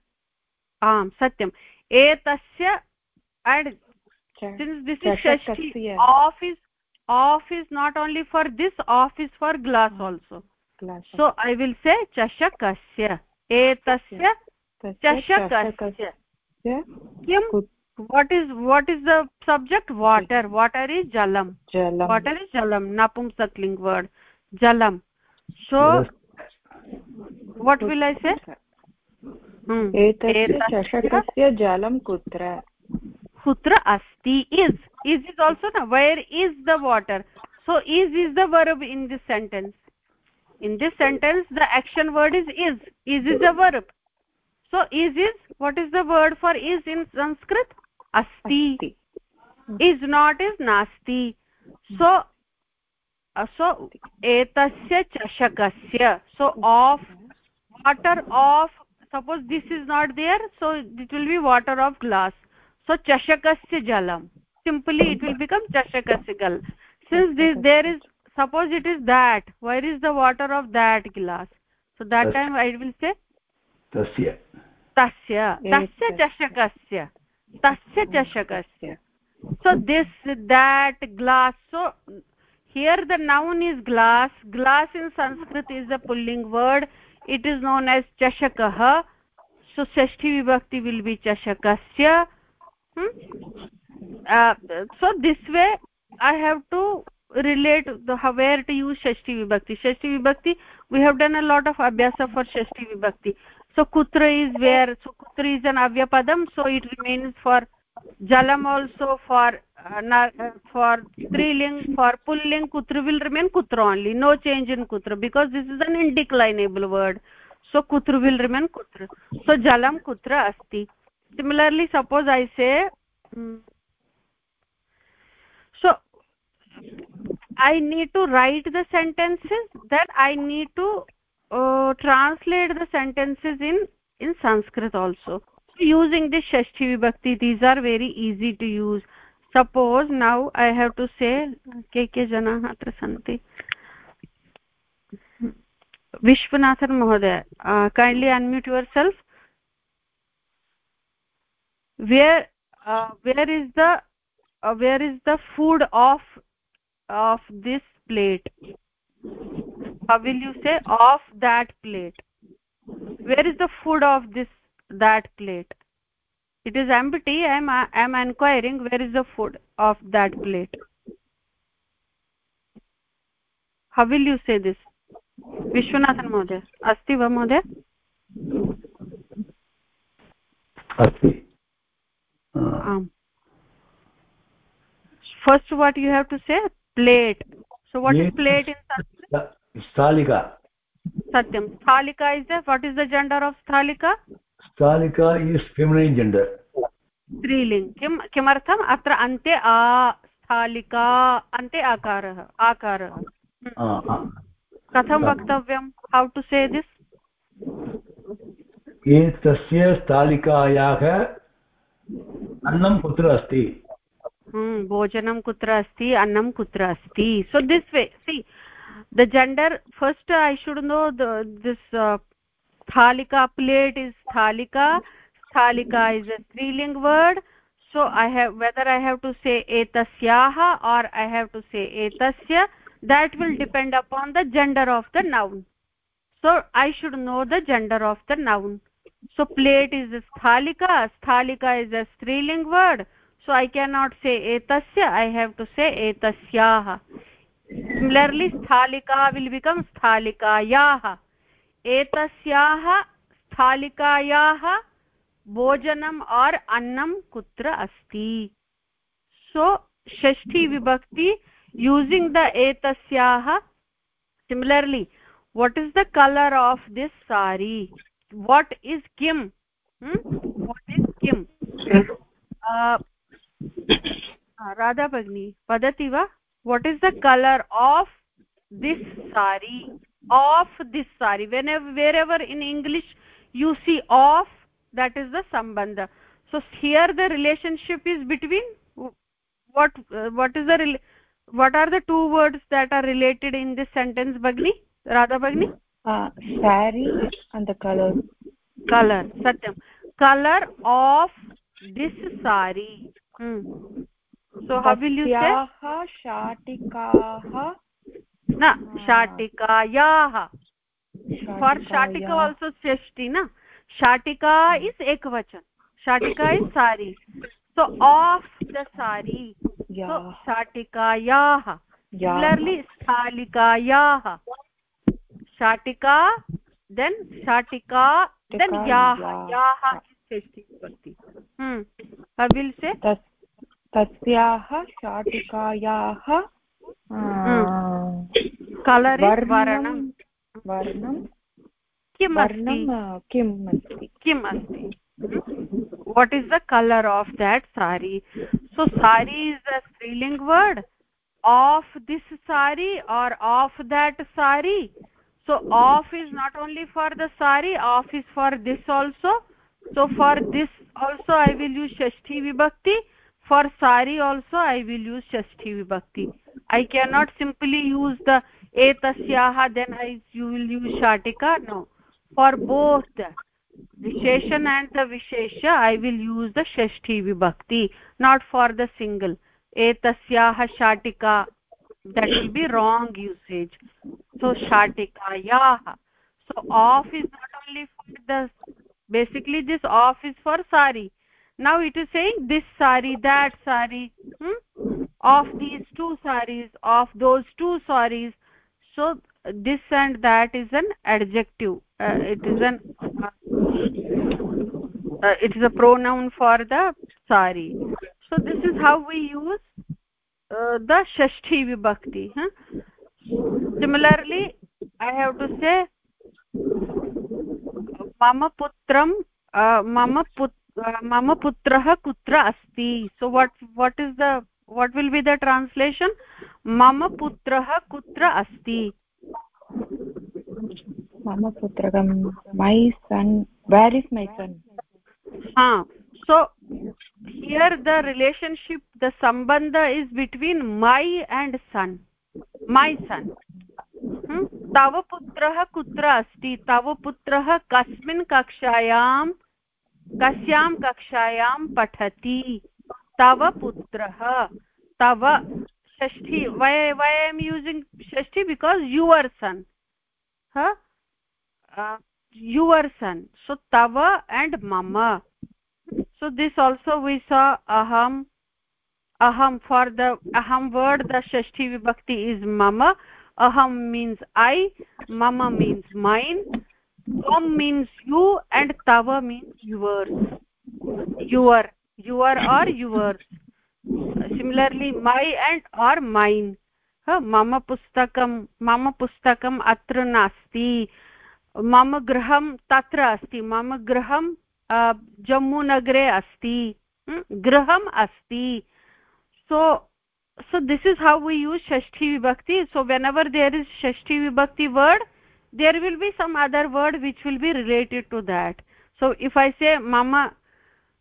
आम् सत्यम् एतस्य and since this is shashti off is off is not only for this off is for glass also glass so i will say chashakasya etasya chashakasya kim what is what is the subject water water is jalam jalam water is jalam napumsakling word jalam so what will i say एतस्य चषकस्य जलं कुत्र kutra asti is. Is is also na where is the water? So is is the verb in this sentence. In this sentence the action word is is. Is is the verb. So is is what is the word for is in sanskrit? Asti, asti. is not is nasti. So uh, so etasya chashakasya. So of water of suppose this is not there so it will be water of glass so चषकस्य जलं सिम्पलि इट् विल् बिकम् चषकस्य जल् since this there is suppose it is that where is the water of that glass so that time I will say तस्य तस्य चषकस्य तस्य चषकस्य so this that glass so here the noun is glass glass in Sanskrit is the pulling word it is known as चषकः सो षष्ठी विभक्ति विल् बि चषकस्य hmm? uh, so this way i have to relate the how where to use shashti vibhakti. Shashti vibhakti we have done a lot of abhyasa for shashti vibhakti. So kutra is where so kutra is an avyapadam so it remains for jalam also for uh, for striling for pulling kutra will remain kutra only. No change in kutra because this is an indeclinable word. So kutra will remain kutra. So jalam kutra asti similarly suppose i say hmm, so i need to write the sentences then i need to uh, translate the sentences in in sanskrit also so using this shashti vibhakti these are very easy to use suppose now i have to say ke ke jana atra santi vishwanathan mohoday uh, kindly unmute yourself where uh, where is the uh, where is the food of of this plate? How will you say of that plate? Where is the food of this that plate? It is empty. I am i am inquiring where is the food of that plate? How will you say this? Vishwanathan asti va mohoday asti um first what you have to say plate so what is plate in sanskrit stalika satyam sthalika is the what is the gender of sthalika sthalika is feminine gender स्त्रीलिङ्ग् किं किमर्थम् अत्र अन्ते आ स्थालिका अन्ते आकारः आकारः कथं वक्तव्यं हौ टु से दिस् एतस्य स्थालिकायाः अन्नं कुत्र अस्ति भोजनं कुत्र अस्ति अन्नं कुत्र अस्ति so this way see the gender first uh, i should know the this uh, thalika plate is thalika thalika is a striling word so i have whether i have to say etasyah or i have to say etasya that will depend upon the gender of the noun so i should know the gender of the noun so plate is sthalika sthalika is a striling word so i cannot say etasya i have to say etasyah similarly sthalika will become sthalikayah etasyah sthalikayah भोजनम् और अन्नं कुत्र अस्ति सो षष्ठी विभक्ति using the etasyah similarly what is the color of this sari what is kim? Hmm? what is kim? Uh, uh radha bagni padati va what is the color of this sari? Of this sari. Whenever wherever in english you see of that is the sambandha. So here the relationship is between what uh, what is the what are the two words that are related in this sentence bagni radha bagni uh, sari and the color color satyam color of this sari hmm. so how will you say shatikaah na shatikayah for shatika also shashti na shatika is ekvachan shatika is sari so of the sari so shatikayah similarly stalikayah शाटिका देन् शाटिका देन् याः याः तस्याः शाटिकायाः कलर् किं किम् अस्ति what is the colour of that sari so sari is the स्त्रीलिङ्ग् word of this sari or of that sari so off is not only for the sari off is for this also. So for this also i will use shashti vibhakti. For sari also i will use shashti vibhakti. I cannot simply use the etasyah then i you will use shatika no. For both the visheshan and the vishesha i will use the shashti vibhakti not for the single. Etasyah shatika that will be wrong usage. So shatikayah so off is not only for the basically this off is for sari. Now it is saying this sari that sari hmm? of these two saris of those two saris. So this and that is an adjective. Uh, it is an uh, it is a pronoun for the sari. So this is how we use the shashti vibhakti huh? similarly i have to say mama putram uh, mama put मम पुत्रः कुत्र अस्ति so what what is the what will be the translation मम पुत्रः कुत्र अस्ति मम पुत्रः मै सन् वेर् इस् मै सन् हा so here the relationship the sambandha is between my and son my son तव पुत्रः कुत्र अस्ति तव पुत्रः कस्मिन् कक्षायां कस्यां कक्षायां पठति तव पुत्रः तव षष्ठी why why am using Shashthi because your son your son so तव एण्ड् मम so, this also we saw, aham aham for the aham word the shashti vibhakti is mama aham means i mama means mine tvam means you and tava means yours your your or yours similarly my and or mine mama pustakam mama pustakam atra nasti मम गृहं तत्र अस्ति मम गृहं जम्मूनगरे अस्ति गृहम् अस्ति so so this is how we use shashti vibhakti so whenever there is shashti vibhakti word there will be some other word which will be related to that so if i say mama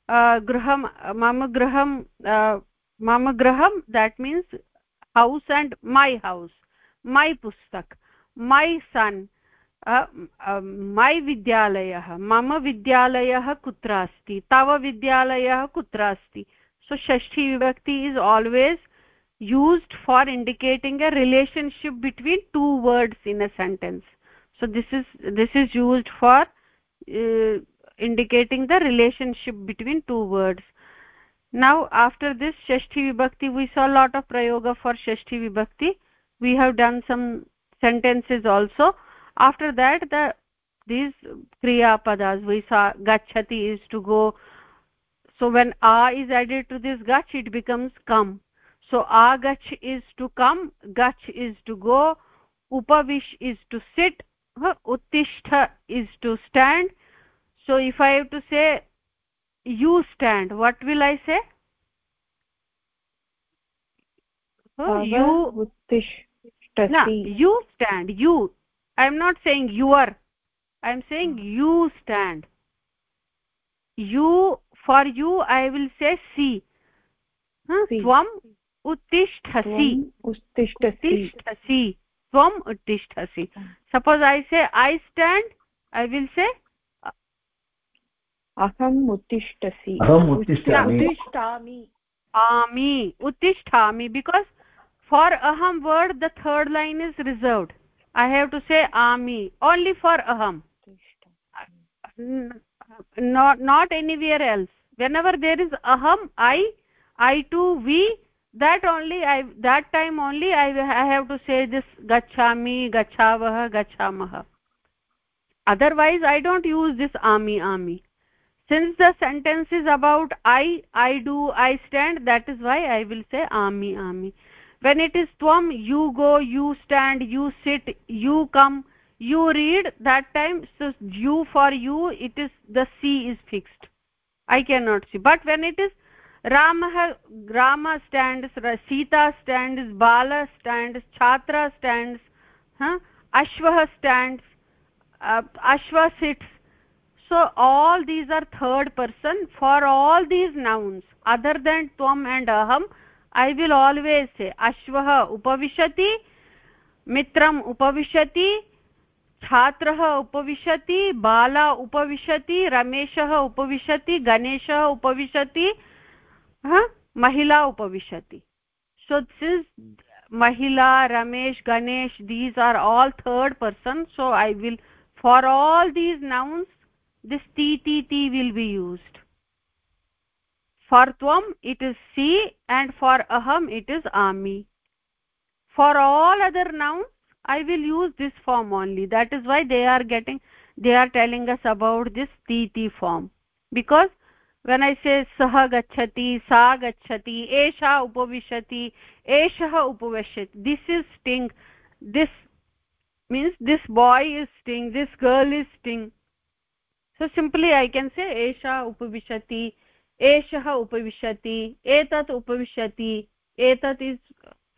uh, graham mama graham uh, mama graham that means house and my house my pustak my son मै विद्यालयः मम विद्यालयः कुत्र अस्ति तव विद्यालयः कुत्र अस्ति so shashti vibhakti is always used for indicating a relationship between two words in a sentence. So this is this is used for uh, indicating the relationship between two words. Now after this shashti vibhakti we saw a lot of prayoga for shashti vibhakti. We have done some sentences also. After that the these kriya padas we saw gachati is to go so when a is added to this gach it becomes come so agach is to come gach is to go upavish is to sit uttishtha is to stand. So if i have to say you stand what will i say? So you no, you stand you. I am not saying you are. I am saying hmm. you stand. You for you i will say see त्वम् उत्तिष्ठसि। उत्तिष्ठसि। त्वम् उत्तिष्ठसि। सपोज् ऐ से ऐ स्टाण्ड् ऐ विल् से अहम् उत्तिष्ठसि। उत्तिष्ठामि। आमि। उत्तिष्ठामि। बिकास् फार् अहं word the third line is reserved I have to say आमि। ओन्ली फार् अहम् not not anywhere else. Whenever there is aham i i too we that only i that time only i, I have to say this gachami gachavah gachamah otherwise i don't use this ami ami. Since the sentence is about i i do i stand that is why i will say ami ami. When it is tvam you go you stand you sit you come you read that time so you for you it is the c is fixed. I cannot see. But when it is ramah rama stands sita stands bala stands chhatra stands huh? ashvah stands uh, ashva sits. So all these are third person. For all these nouns other than tvam and aham i will always say ashvah upavishati mitram upavishati छात्रः उपविशति, बाला उपविशति, रमेशः उपविशति, गणेशः उपविशति महिला उपविशति। सो दिस् इस् महिला, Ramesh, Ganesh these are all third person so I will for all these nouns this T ति ति विल् बि यूस्ड् फार् त्वम् इट् इस् सी एण्ड् फार् अहम् इट् इस् आमी for all other nouns i will use this form only that is why they are getting they are telling us about this titi form because when i say sah gachati sa gachati esha upavishati eshah upavashyati this is sting this means this boy is sting this girl is sting so simply i can say esha upavishati eshah upavishati etat upavishati etat is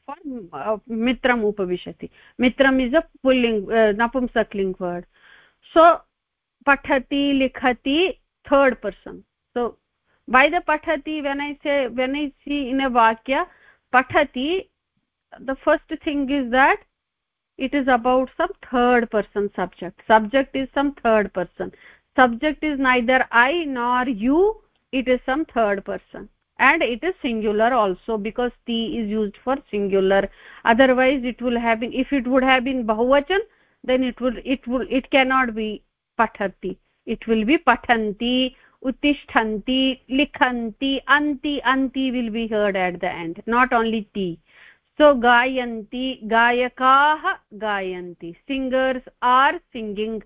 for मित्रम् उपविशति मित्रम् इस् अ पुल्लिङ्ग् नपुंसक्लिङ्ग् वर्ड् सो पठति लिखति third person so why the पठति when I say when I say in a वाक्य पठति the first thing is that it is about some third person subject subject is some third person subject is neither I nor you it is some third person and it is singular also because t is used for singular. Otherwise it will have been if it would have been bahuvachan then it would it will it cannot be pathati it will be pathanti uttishtanti likhanti anti anti will be heard at the end not only t. So gayanti gayakaah gayanti. Singers are singing.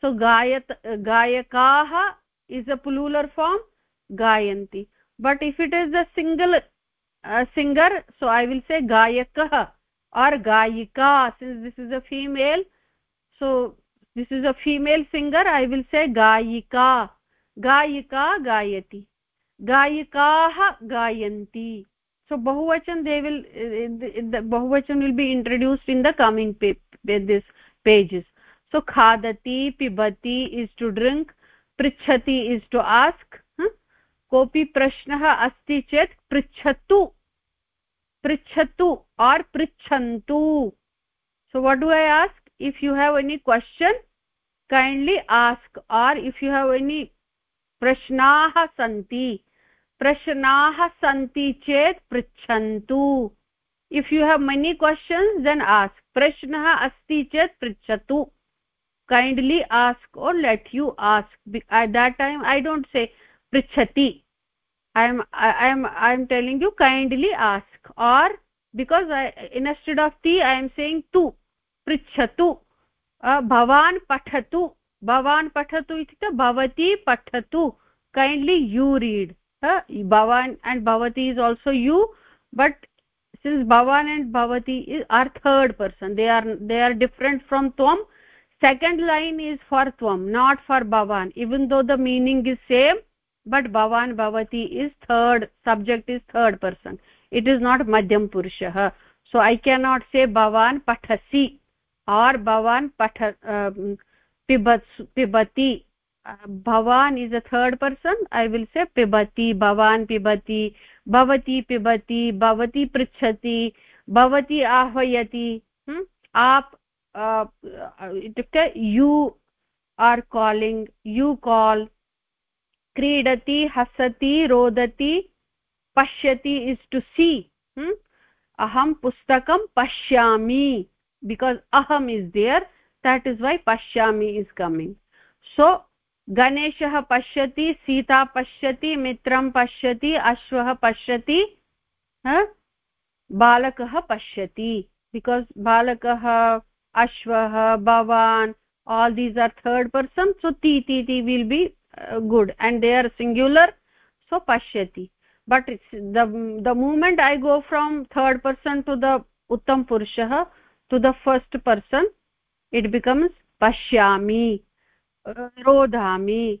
So gayat gayakaah is a plural form gayanti but if it is a single uh, singer so i will say gayakah or gayika since this is a female so this is a female singer i will say gayika gayika gayati gayikaah gayanti so bahuvachan they will uh, the bahuvachan will be introduced in the coming this pages so khadati pibati is to drink prichhati is to ask कोऽपि प्रश्नः अस्ति चेत् पृच्छतु। पृच्छतु or पृच्छन्तु। So what do I ask if you have any question kindly ask or if you have any प्रश्नाः सन्ति प्रश्नाः सन्ति चेत् पृच्छन्तु। If you have many questions then ask प्रश्नः अस्ति चेत् पृच्छतु। Kindly ask or let you ask. At that time, i don't say prichhati i am i am i am telling you kindly ask or because I, instead of ti i am saying tu prichhatu uh, bhavan pathatu bhavan pathatu ityukte bhavati pathatu kindly you read uh, bhavan and bhavati is also you but since bhavan and bhavati is, are third person they are they are different from tvam second line is for tvam not for bhavan even though the meaning is same but bhavan bhavati is third subject is third person it is not madhyam purushah so i cannot say bhavan pathasi or bhavan patha um, pibati bhavan is a third person i will say pibati bhavan pibati bhavati pibati bhavati pृच्छति bhavati ahvayati hmm? aap uh, इत्युक्ते you are calling you call क्रीडति हसति रोदति पश्यति इस् टु सी अहं पुस्तकं पश्यामि। बिकास् अहम् is there that is why पश्यामि इस् कमिङ्ग् सो गणेशः पश्यति सीता पश्यति मित्रं पश्यति अश्वः पश्यति बालकः पश्यति। बिकास् बालकः bhavan all these are third person so ti ti ti will be uh, good and they are singular so pashyati but the the moment i go from third person to the uttam purushah to the first person it becomes pashyami rodhami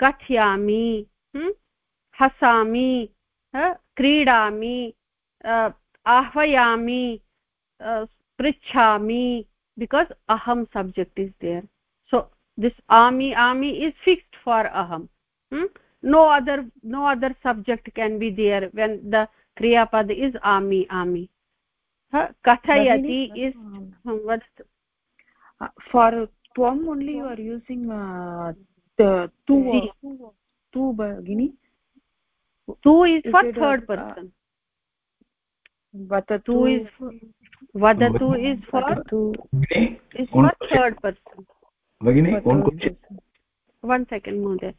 kathyami hmm? hasami क्रीडामि आह्वयामि पृच्छामि because aham subject is there so this ami ami is fixed for aham hmm? no other no other subject can be there when the kriya pad is ami ami kathayati is what uh, for tvam only you are using uh, the tu tu bagini tu is for third person vatatu is vadatu is for is for third person भगिनी कोन् क्वचित् वन् सेकेण्ड् महोदय।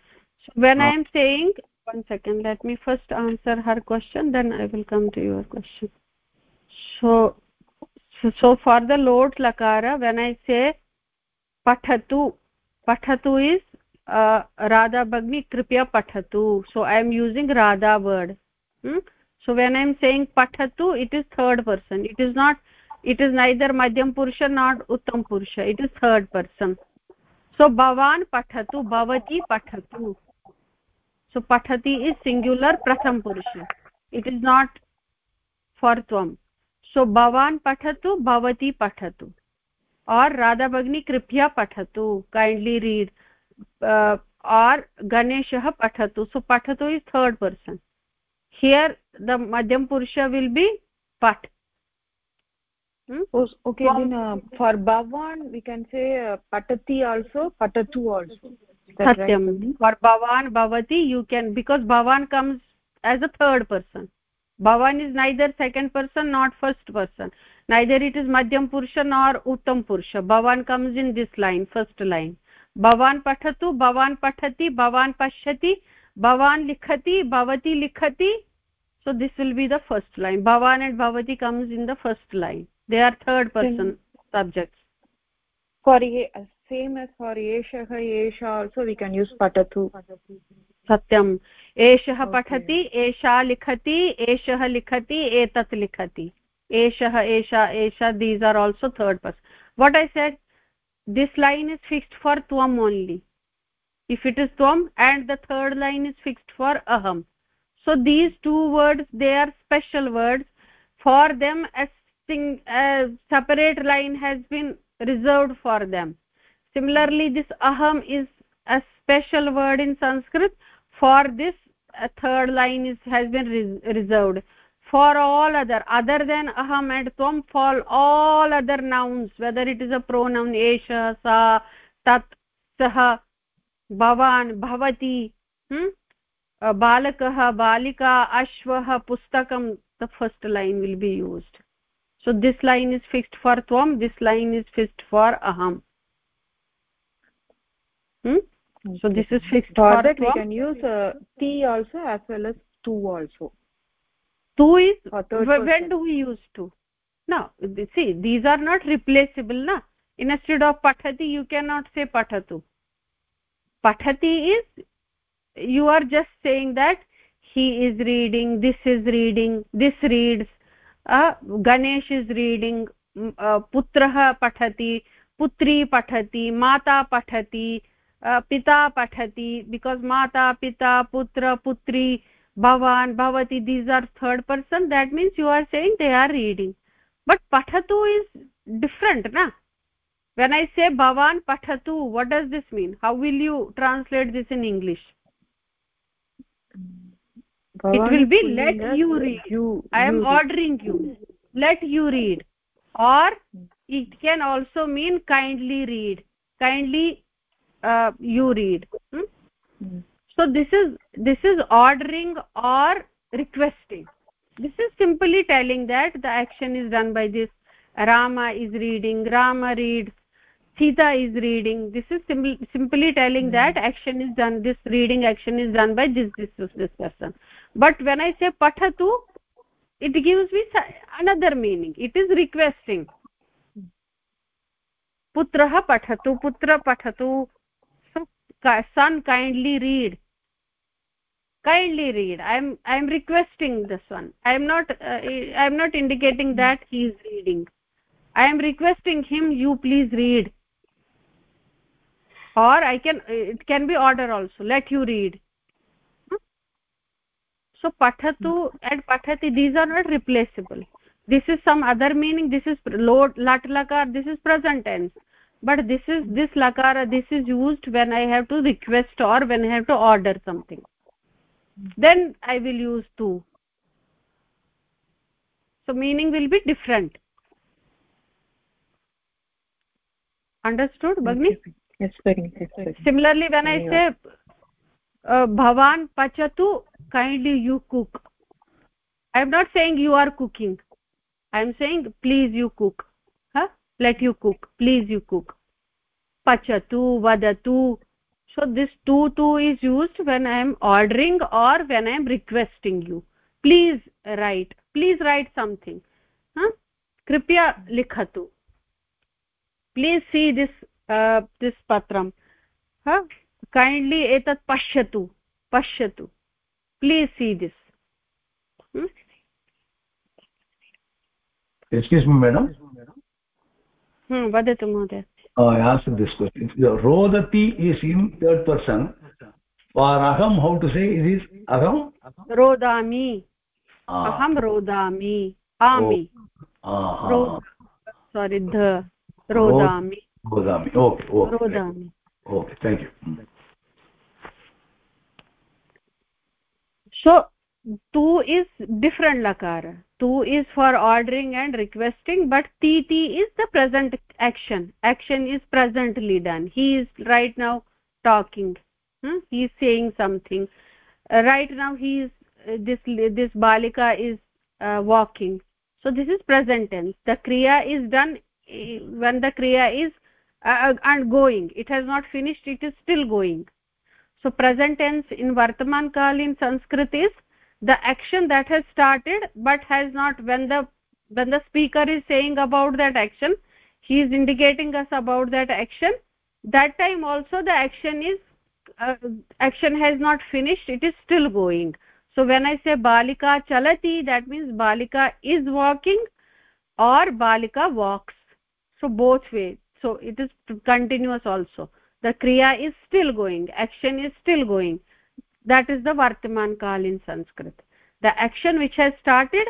When I am saying one second let me first answer her question then I will come to your question so so for the लोट् लकार वेन् आई से पठतु पठतु इज़ राधा भगिनी कृपया पठतु so I am using Radha word so when I am saying पठतु is third person it is not not it is neither मध्यम पुरुष नाट् उत्तम पुरुष it is third person so भवान् पठतु, भवती पठतु। सो पठति इस् सिङ्ग्युलर् प्रथम पुरुष। इट् इस् नाट् फार् त्वं। सो भवान् पठतु, भवती पठतु। और् राधा भगिनी कृपया पठतु। कैण्ड्लि रीड् और् गणेशः पठतु। सो पठतु is third person here the मध्यम पुरुष विल् बि पठ hmm? oh, okay then uh, for bhavan we can say uh, patati also patatu also. Satyam. Right? for bhavan bhavati you can because bhavan comes as a third person. Bhavan is neither second person nor first person. Neither it is madhyam purusha nor uttam purusha. Bhavan comes in this line first line. Bhavan Patatu, bhavan Patati, bhavan pashyati bhavan likhati bhavati likhati. So this will be the first line. Bhavan and bhavati comes in the first line they are third person Same. subjects for a same as for eshah esha also we can use patatu satyam eshah okay. pathati esha likhati eshah likhati etat likhati eshah esha esha these are also third person what i said this line is fixed for tvam only if it is tvam and the third line is fixed for aham so these two words they are special words for them a thing a separate line has been reserved for them. Similarly this aham is a special word in sanskrit. For this a third line is has been res reserved. For all other other than aham and tvam fall all other nouns whether it is a pronoun esha sa tat sah bhavan bhavati hmm? balakah balika ashvah pustakam the first line will be used so this line is fixed for tvam this line is fixed for aham. Hmm? so this is fixed for, for that we can use uh, t also as well as tu also. Tu is when do we use tu now see these are not replaceable na? Instead of pathati you cannot say pathatu. Pathati is you are just saying that he is reading this is reading this reads Ganesh is reading पुत्रः पठति, पुत्री पठति, माता पठति पिता पठति बिकास् माता, पिता, पुत्र, पुत्री, भवान्, भवति these are third person that means you are saying they are reading but पठतु इस् डिफ्रेण्ट् न? वेन् ऐ से भवान् पठतु what does this mean how will you translate this in English it will be let you read. you, i am you ordering you. Let you read. Or it can also mean kindly read. Kindly uh, you read. Hmm? Hmm. so this is this is ordering or requesting. This is simply telling that the action is done by this. Rama is reading. Rama reads. Sita is reading. This is simply simply telling mm. that action is done. This reading action is done by this this this person but when i say pathatu it gives me another meaning it is requesting putrah pathatu putra pathatu so son kindly read kindly read i am i am requesting this one i am not uh, i am not indicating that he is reading i am requesting him you please read or i can it can be order also let you read so pathatu and pathati these are not replaceable. This is some other meaning. This is load lat lakar. This is present tense. But this is this lakara this is used when i have to request or when i have to order something. Then i will use tu so meaning will be different. Understood bagni yes bagini yes, similarly when i say भवान् पचतु kindly you cook I am not saying you are cooking I am saying please you cook let you cook please you cook पचतु, वदतु. सो दिस् टु to is used when I am ordering or when I am requesting you please write please write something कृपया लिखतु. प्लीज् सी दिस् दिस् पत्रं kindly etat pashyatu pashyatu please see this hmm? excuse me madam hmm vadatu mohoday i asked this question rodati is in third person for aham how to say it is aham rodami aham rodami ami oh. sorry the rodami rodami okay okay rodami okay thank you so tu is different lakara tu is for ordering and requesting but titi is the present action. Action is presently done. He is right now talking. Hmm? he is saying something. Uh, right now he is uh, this this balika is uh, walking. So this is present tense. The kriya is done uh, when the kriya is uh, and going. It has not finished it is still going so present tense in vartaman kal in sanskrit is the action that has started but has not when the when the speaker is saying about that action he is indicating us about that action. That time also the action is uh, action has not finished it is still going. So when i say balika chalati that means balika is walking or balika walks. So both ways so it is continuous also the kriya is still going action is still going. That is the vartaman kal in sanskrit. The action which has started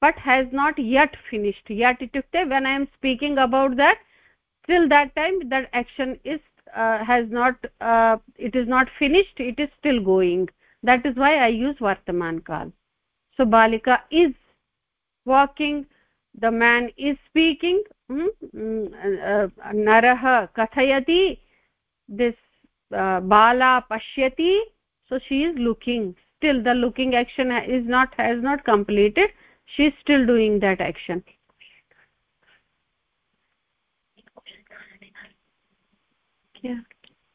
but has not yet finished. Yet itukte when i am speaking about that till that time that action is uh, has not uh, it is not finished. It is still going. That is why i use vartaman kal so balika is walking. The man is speaking. Narah kathayati this uh, bala pashyati so she is looking still the looking action is not has not completed she is still doing that action क्या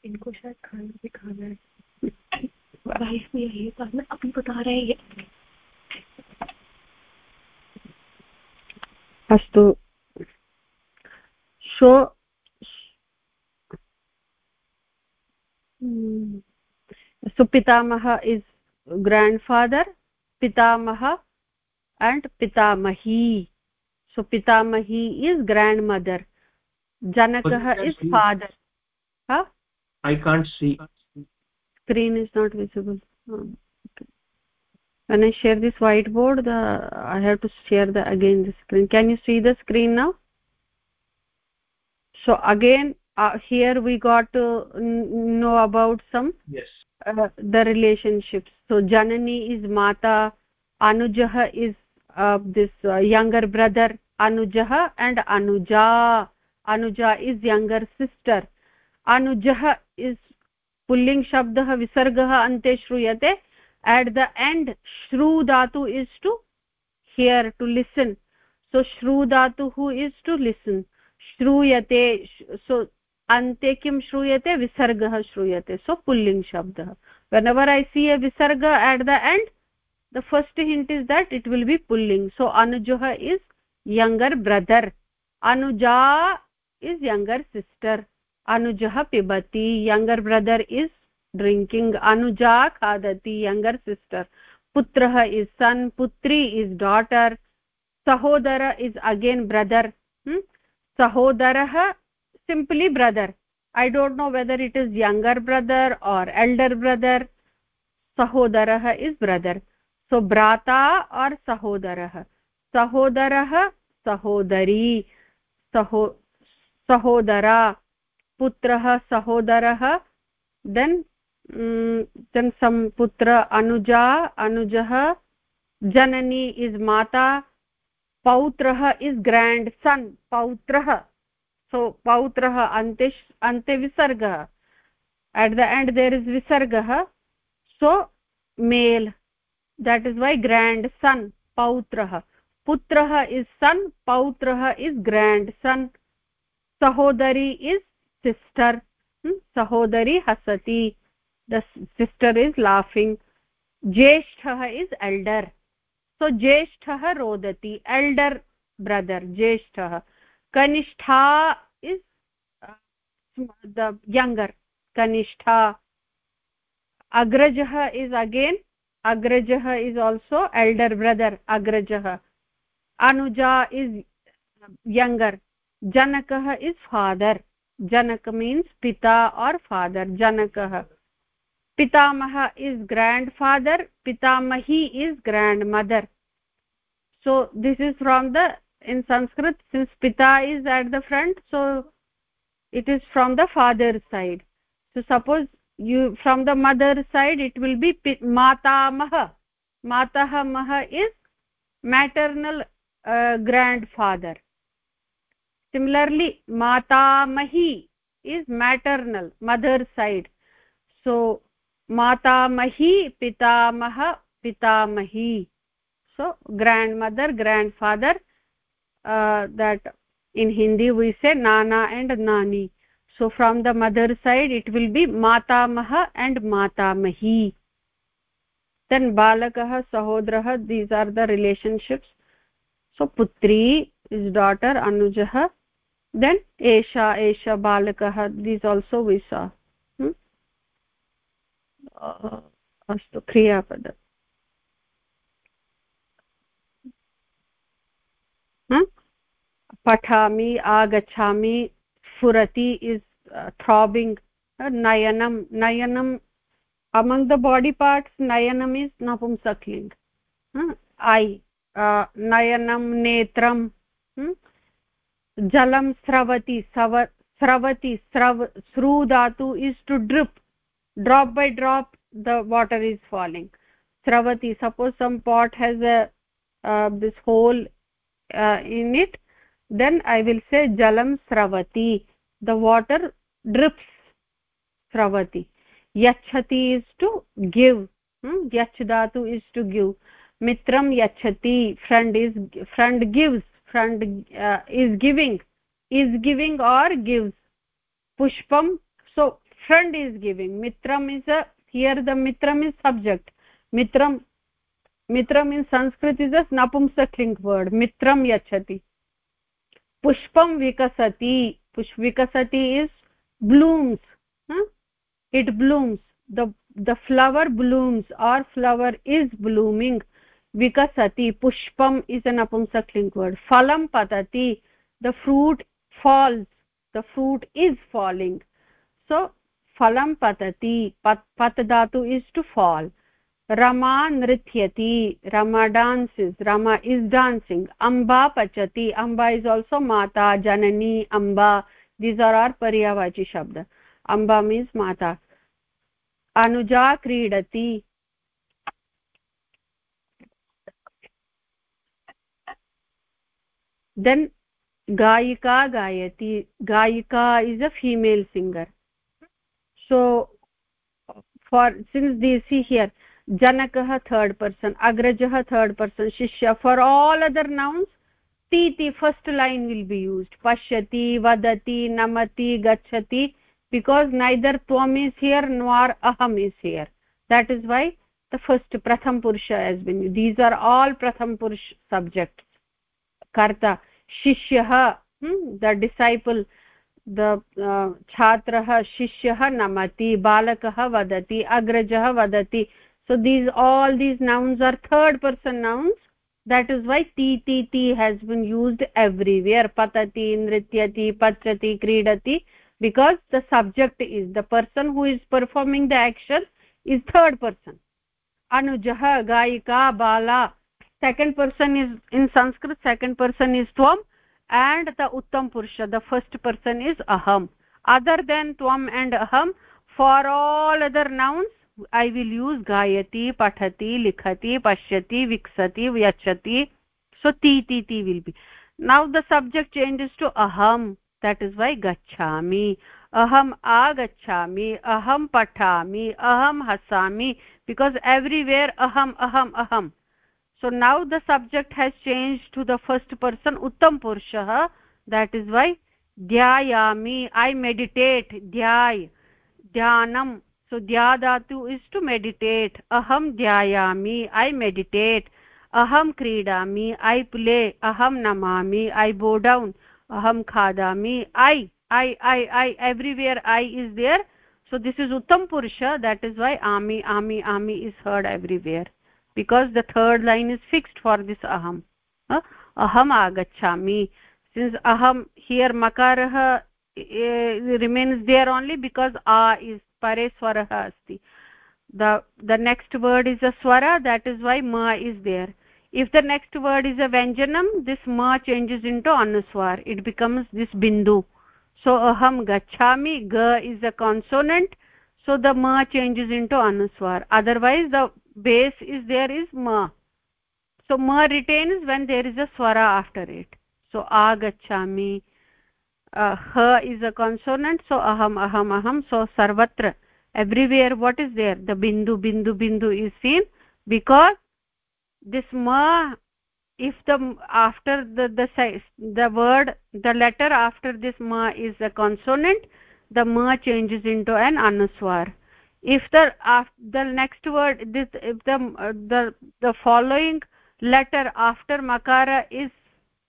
इनको शायद खाना भी खाना है वाइफ भी है तो अभी बता रहे हैं अस्तु so so pitamaha is grandfather pitamaha and pitamahi so pitamahi is grandmother. janakah is father. Huh? I can't see. Screen is not visible. Oh, okay. when i share this whiteboard the i have to share the again the screen. Can you see the screen now? So again uh, here we got to know about some yes. uh, the relationships. So janani is mata anujah is uh, this uh, younger brother anujah and anuja anuja is younger sister. Anujah is pulling shabdah visargah ante shruyate. At the end shru dhatu is to hear to listen. So shru dhatu who is to listen? Shruyate so अन्ते किं श्रूयते? विसर्गः श्रूयते। सो पुल्लिङ्ग् शब्दः। Whenever I see a विसर्ग at the end the first hint is that it will be pulling so अनुजः इस् यङ्गर् ब्रदर् अनुजा इस् यङ्गर् सिस्टर् अनुजः पिबति यङ्गर् ब्रदर् इस् ड्रिङ्किङ्ग् अनुजा खादति यङ्गर् सिस्टर् पुत्रः इस् सन् पुत्री इस् डाटर् सहोदर इस् अगेन् ब्रदर् सहोदरः simply brother i don't know whether it is younger brother or elder brother sahodarah is brother so brata or sahodarah sahodarah sahodari saho sahodara putrah sahodarah then um, then some putra anuja anujah janani is mata pautrah is grandson pautrah so पौत्रः अन्ते अन्ते विसर्गः at the end there is विसर्गः so male that is why grandson पौत्रः पुत्रः इस् सन् पौत्रः इस् ग्राण्ड् सन् सहोदरी इस् सिस्टर् सहोदरी हसति द सिस्टर् इस् लाफिङ्ग् ज्येष्ठः इस् एल्डर् सो ज्येष्ठः रोदति एल्डर् ब्रदर् ज्येष्ठः kanishtha is uh, the younger kanishtha agrajah is again agrajah is also elder brother agrajah anuja is younger janakah is father janak means pita or father janakah pitamah is grandfather pitamahi is grandmother so this is from the in sanskrit since pita is at the front so it is from the father side. So suppose you from the mother side it will be matamah matah mah is maternal uh, grandfather. Similarly matamahi is maternal mother side. So matamahi pitamah pitamahi so grandmother grandfather uh, that in hindi we say nana and nani so from the mother side it will be matamah and matamahi then balakah sahodrah these are the relationships so putri is daughter anujah then esha esha balakah these also we saw अस्तु क्रियापद पठामि आगच्छामि स्फुरति इस् थ्राबिङ्ग् नयनं नयनम् is napumsakling hmm? i uh, nayanam netram hmm? jalam sravati sravati srav sru dhatu is to drip drop by drop the water is falling sravati suppose some pot has a uh, this hole uh, in it then i will say jalam sravati the water drips sravati yachati is to give hmm? yach dhatu is to give mitram yachati friend is friend gives friend uh, is giving is giving or gives pushpam so friend is giving mitram is a here the mitram is subject mitram मित्रम् इन् संस्कृत् इस् अ नपुंसक्लिङ्क् वर्ड् मित्रं यच्छति। पुष्पं विकसति। पुष् विकसति is blooms it blooms the the flower blooms or flower is blooming विकसति। पुष्पम् इस् अ नपुंसक्लिङ्क् वर्ड् फलं पतति। The fruit falls the fruit is falling so फलं पतति। पत् पत् धातु is to fall Rama नृत्यति, Rama dances Rama is dancing Amba पचति अम्बा इस् आल्सो माता, जननी अम्बा दीस् आर् आर् पर्यावाचि शब्द अम्बा मीन्स् माता। अनुजा क्रीडति। देन् गायिका गायति, गायिका is a female singer so for since the see here जनकः थर्ड् पर्सन् अग्रजः थर्ड् पर्सन् शिष्य for all other nouns तीति first line will be used पश्यति, वदति, नमति, गच्छति बिकास् नैदर् त्वम् इस् हियर् नोर् अहम् is here that is why the first प्रथम पुरुष as been these are all प्रथम पुरुष सब्जेक्ट् कर्ता, शिष्यः द डिसैपल् द छात्रः, शिष्यः, नमति, बालकः, वदति, अग्रजः, वदति so these all these nouns are third person nouns. That is why ti ti ti has been used everywhere. Patati nrityati pachati kridati. Because the subject is the person who is performing the action is third person. Anujah gayika bala. Second person is in sanskrit second person is tvam and the uttam purusha the first person is aham. Other than tvam and aham for all other nouns i will use gayati pathati likhati pashyati viksati vyachati so ti ti ti will be now the subject changes to aham that is why gachhami aham agachhami aham pathami aham hasami because everywhere aham aham aham so now the subject has changed to the first person uttam purushah that is why dhyayami i meditate dhyay dhyanam so dhyadatu is to meditate. Aham dhyayami i meditate. Aham kridami i play. Aham namami i bow down. Aham khadami i i i i everywhere i is there. So this is uttam purusha. That is why ami ami ami is heard everywhere. Because the third line is fixed for this aham. Uh, aham since aham here makarah uh, remains there only because a is pare swarah asti. The the next word is a swara that is why ma is there. If the next word is a vyanjanam this ma changes into anuswar. It becomes this bindu. So aham gachami ga is a consonant. So the ma changes into anuswar. Otherwise the base is there is ma. So ma retains when there is a swara after it. So agachami uh, ha is a consonant so aham aham aham. So sarvatra everywhere what is there? The bindu bindu bindu is seen because this ma if the after the the the word the letter after this ma is a consonant the ma changes into an anuswar. If the uh, the next word this if the uh, the the following letter after makara is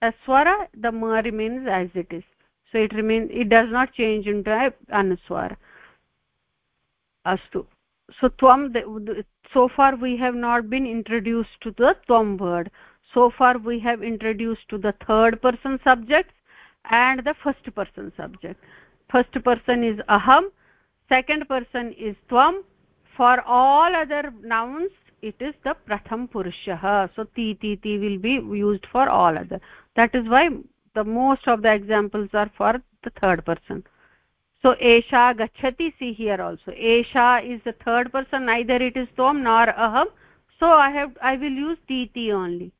a swara the ma remains as it is so it remains it does not change into anuswara astu. So tvam so far we have not been introduced to the tvam word. So far we have introduced to the third person subjects and the first person subject. First person is aham second person is tvam. For all other nouns it is the pratham purushah so ti ti ti will be used for all other. That is why the most of the examples are for the third person so esha gachati see here also esha is the third person neither it is tvam nor aham so i have i will use ti only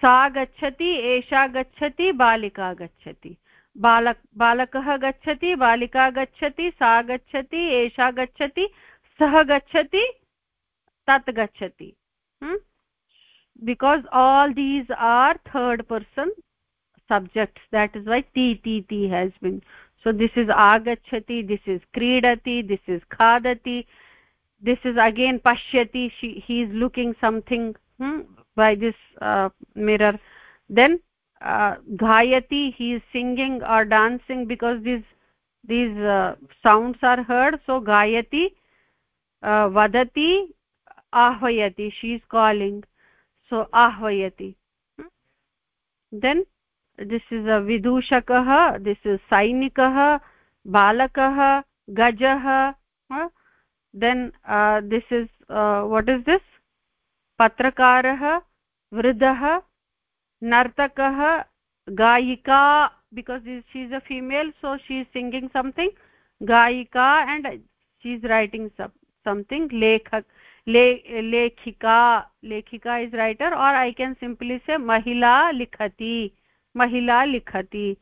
sa gachati esha gachati balika gachati बालक बालकः गच्छति बालिका गच्छति सा गच्छति एषा गच्छति सः गच्छति तत् गच्छति because all these are third person subjects that is why ti ti ti has been. So this is agachati this is kridati this is khadati. This is again pashyati. She he is looking something hmm, by this uh, mirror. Then uh, ghayati he is singing or dancing because these these uh, sounds are heard. So gayati uh, vadati ahvayati she is calling. So ahvayati hmm? then this is a विदूषकः this is सैनिकः बालकः गजः then this is what is this पत्रकारः वृदः नर्तकः गायिका because this she is a female so she is singing something गायिका and she is writing something लेखक लेखिका लेखिका is writer or I can simply say महिला लिखति महिला लिखति।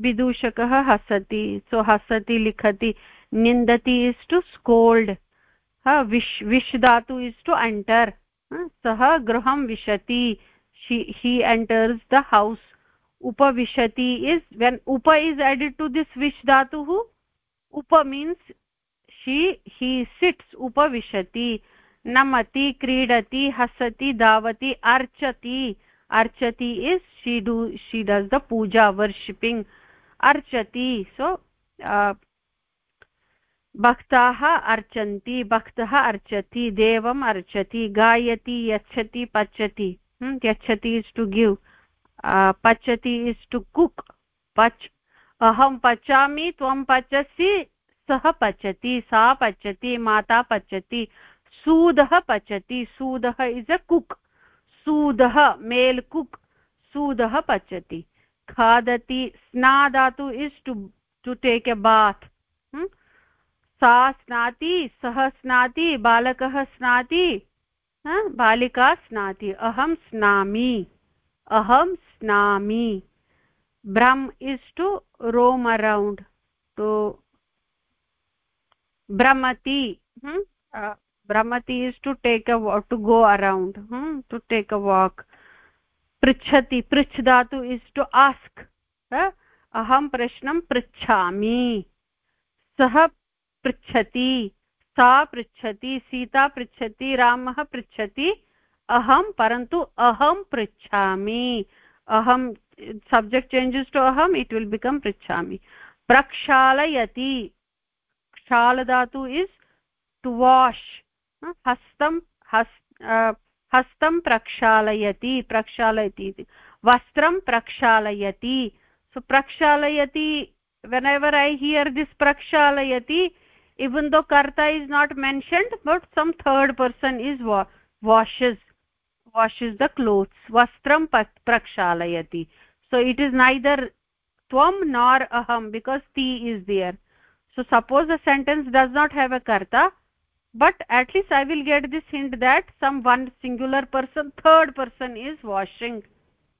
विदूषकः हसति, सो हसति, लिखति। निन्दति इस् टु स्कोल्ड् विश् विश् विश्दातु इस् टु एण्टर् सः गृहं विशति। हि एण्टर्स् द हौस् उपविशति इस् वेन् उप इस् एडिड् टु दिस् विश् धातुः, उप मीन्स् शी हि सिट्स् उपविशति नमति, क्रीडति, हसति, धावति, अर्चति। Archati is she do she does the puja worshipping. Archati so uh, भक्ताः अर्चन्ति भक्तः अर्चति देवम् अर्चति गायति यच्छति पचति यच्छति इस् टु गिव् पचति इस् टु कुक् पच् अहं पचामि त्वं पचसि सः पचति सा पचति माता पचति सूदः पचति सूदः इस् अ कुक् सूदः, मेल् कुक्, सूदः पचति। खादति, स्नादातु is to to take a bath सा स्नाति, सः स्नाति, बालकः स्नाति बालिका स्नाति। अहं स्नामि। अहं स्नामि। ब्रह्म is to roam around to भ्रमति भ्रमति is to take a to go around to take a walk पृच्छति पृच्छ धातु इस् टु आस्क् अहं प्रश्नं पृच्छामि सः पृच्छति सा पृच्छति सीता पृच्छति रामः पृच्छति अहं परन्तु अहं पृच्छामि अहं सब्जेक्ट् चेञ्जस् टु अहम् इट् विल् बिकम् पृच्छामि प्रक्षालयति क्षालधातु इस् टु वाश् हस्तं हस्त हस्तं प्रक्षालयति प्रक्षालयति इति। वस्त्रं प्रक्षालयति। सो प्रक्षालयति whenever I hear this प्रक्षालयति इवन् दो कर्ता is not mentioned but some third person is washes washes the clothes वस्त्रं प्रक्षालयति सो इट् इस् नैदर् त्वं नार् अहं बिकास् ती is there so suppose the sentence does not have a कर्ता but at least i will get this hint that some one singular person third person is washing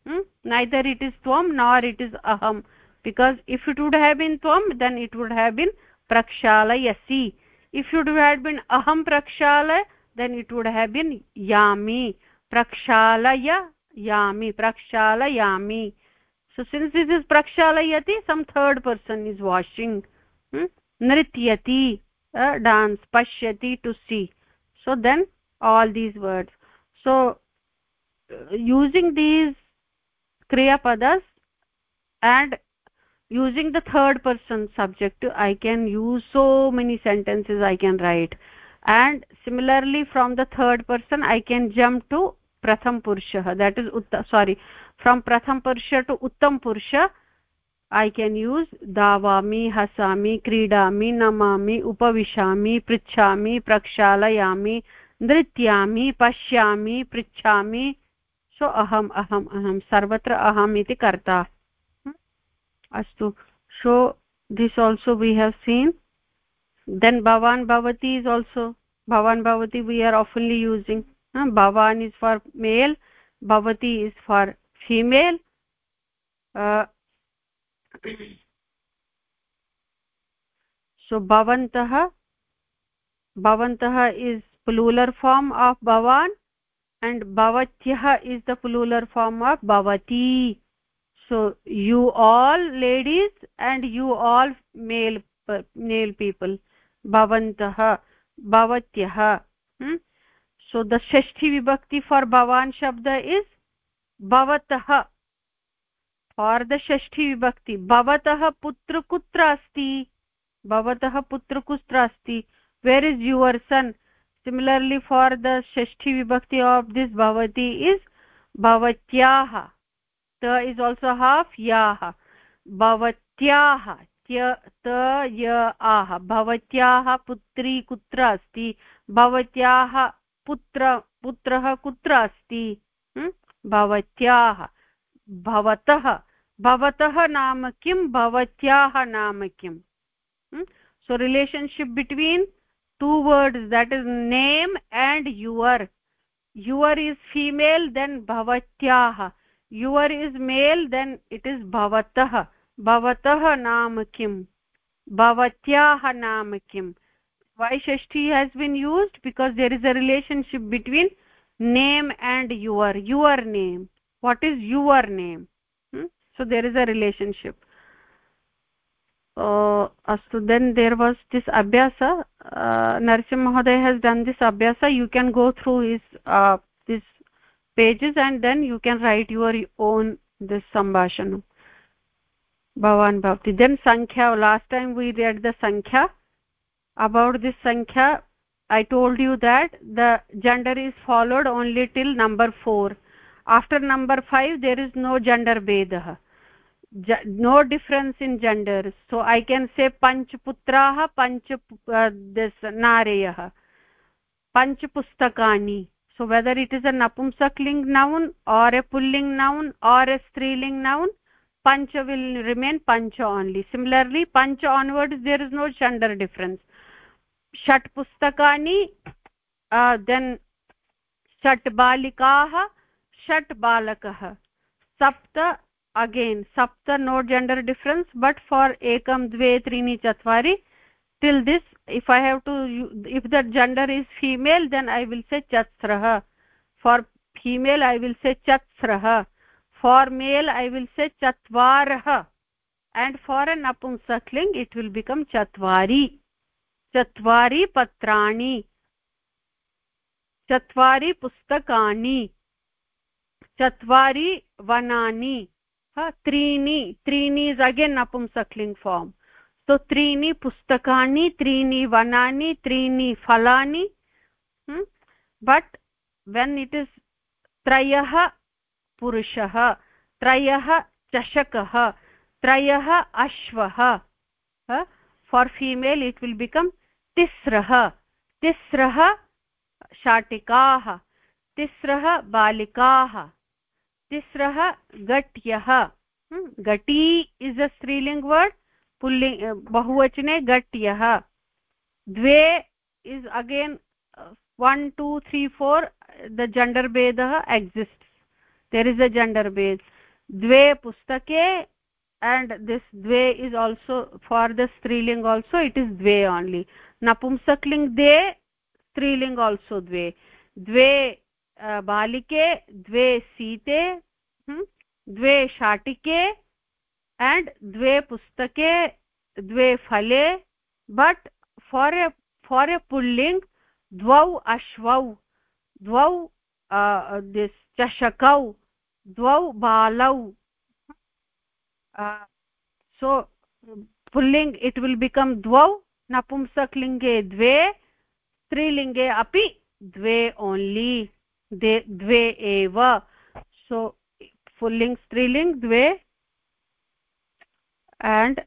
hmm? neither it is tvam nor it is aham because if it would have been tvam then it would have been prakshalayasi if it would have been aham prakshala then it would have been yami prakshalaya yami prakshalayami so since this is prakshalayati some third person is washing hmm? nrityati uh, dance pashyati to see. So then all these words. So uh, using these kriya padas and using the third person subject i can use so many sentences i can write. And similarly from the third person i can jump to pratham purusha. That is sorry from pratham purusha to uttam purusha I can use धावामि हसामि क्रीडामि नमामि उपविशामि पृच्छामि प्रक्षालयामि नृत्यामि पश्यामि पृच्छामि सो अहम् अहम् अहं सर्वत्र अहम् इति कर्ता अस्तु so this also we have seen then भवान् भवति इस् आल्सो भवान् भवति वी आर् आफ़न्लि यूसिङ्ग् भवान् इस् फार् मेल् भवति is for female so bhavantah bhavantah is plural form of bhavan and bhavatyah is the plural form of bhavati so you all ladies and you all male male people bhavantah bhavatyah hmm? so the shashti vibhakti for bhavan shabda is bhavatah पार्धषष्ठीविभक्ति भवतः पुत्र कुत्र अस्ति? भवतः पुत्र कुत्र अस्ति? Where is your son similarly for the षष्ठी विभक्ति आफ् दिस् भवति इस् भवत्याः। त इस् आल्सो हाफ् याः। भवत्याः त, य, आः। भवत्याः पुत्री कुत्र अस्ति? भवत्याः पुत्र, पुत्रः कुत्र अस्ति? भवत्याः। भवतः भवतः नाम किं, भवत्याः नाम किं? So relationship between two words that is name and your your is female then भवत्याः. Your is male then it is भवतः. भवतः नाम किं? भवत्याः नाम किं? वैषष्ठी has been used because there is a relationship between name and your your name what is your name? Hmm? so there is a relationship. Uh, so then there was this abhyasa. Uh, narsim mahoday has done this abhyasa. You can go through his uh, this pages and then you can write your own this sambhashanam bhavan bhavati then sankhya last time we read the sankhya. About this sankhya i told you that the gender is followed only till number 4 after number 5 there is no gender bedah no difference in gender so i can say panch putraah panch uh, this narayah panch pustakani so whether it is a napumsakling noun or a pulling noun or a striling noun panch will remain panch only similarly panch onwards there is no gender difference shat pustakani uh, then shat balikah षट् बालकः। सप्त अगेन् सप्त no gender difference but for एकं, द्वे, त्रीणि, चत्वारि till this if I have to if the gender is female then I will say चत्स्रः for female I will say चत्स्रः for male I will say चत्वारः एण्ड् फार् एन् अपुंसक्लिङ्ग् इट् विल् बिकम् चत्वारि चत्वारि पत्राणि चत्वारि पुस्तकानि chatvari vanani त्रीणि त्रीणि इस् अगेन् नपुंसक्लिङ्ग् फार्म् सो त्रीणि पुस्तकानि, त्रीणि वनानि, त्रीणि फलानि बट् वेन् इट् इस् त्रयः पुरुषः, त्रयः चषकः, त्रयः अश्वः for female it will become तिस्रः तिस्रः शाटिकाः तिस्रः बालिकाः। तिस्रः घट्यः घटी इस् अ स्त्रीलिङ्ग् वर्ड् पुल्लिङ्ग् बहुवचने घट्यः द्वे is again one two three four the gender भेदः exist there is a gender भेद्। द्वे पुस्तके, and this dve is also, for the striling also, it is dve only napumsakling de striling also dve dve बालिके, द्वे सीते हम्म, द्वे शाटिके एंड द्वे पुस्तके, द्वे फले but for a for a pulling, द्वौ अश्व, द्व चषक, द्वौ बालौ। सो पुल्लिङ्ग् इट विल बिकम द्व नपुंसकिंगे द्वे, स्त्रीलिङ्गे अभी द्वे ओन्ली द्वे एव। सो पुल्लिङ्ग्, स्त्रीलिङ्ग्, द्वे। एण्ड्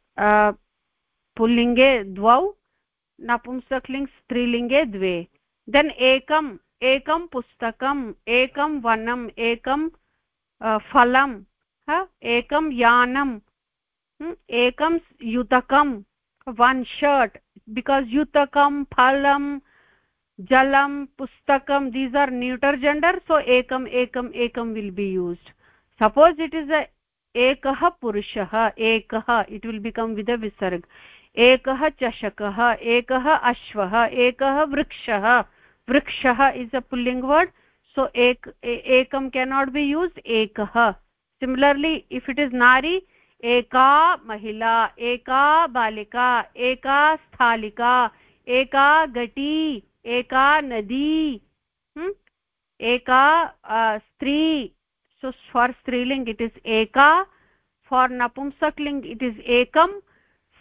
पुल्लिङ्गे द्वौ, नपुंसकलिङ्ग्, स्त्रीलिङ्गे द्वे। देन् एकम्, एकं पुस्तकम्, एकं वनम्, एकं फलम् एकं यानम् एकं युतकं वन् शर्ट् बिकास् युतकं फलं jalam pustakam these are neuter gender so ekam ekam ekam will be used suppose it is a ekah purushah ekah it will become with a visarg ekah chashakah ekah ashvah ekah vrikshah vrikshah is a pulling word so ek ekam cannot be used ekah similarly if it is nari एका महिला एका बालिका एका स्थालिका एका घटी एका नदी हम्म, एका स्त्री सो फॉर स्त्रीलिंग इट इज़ एका फार् नपुंसकलिङ्ग् इट् इस् एकं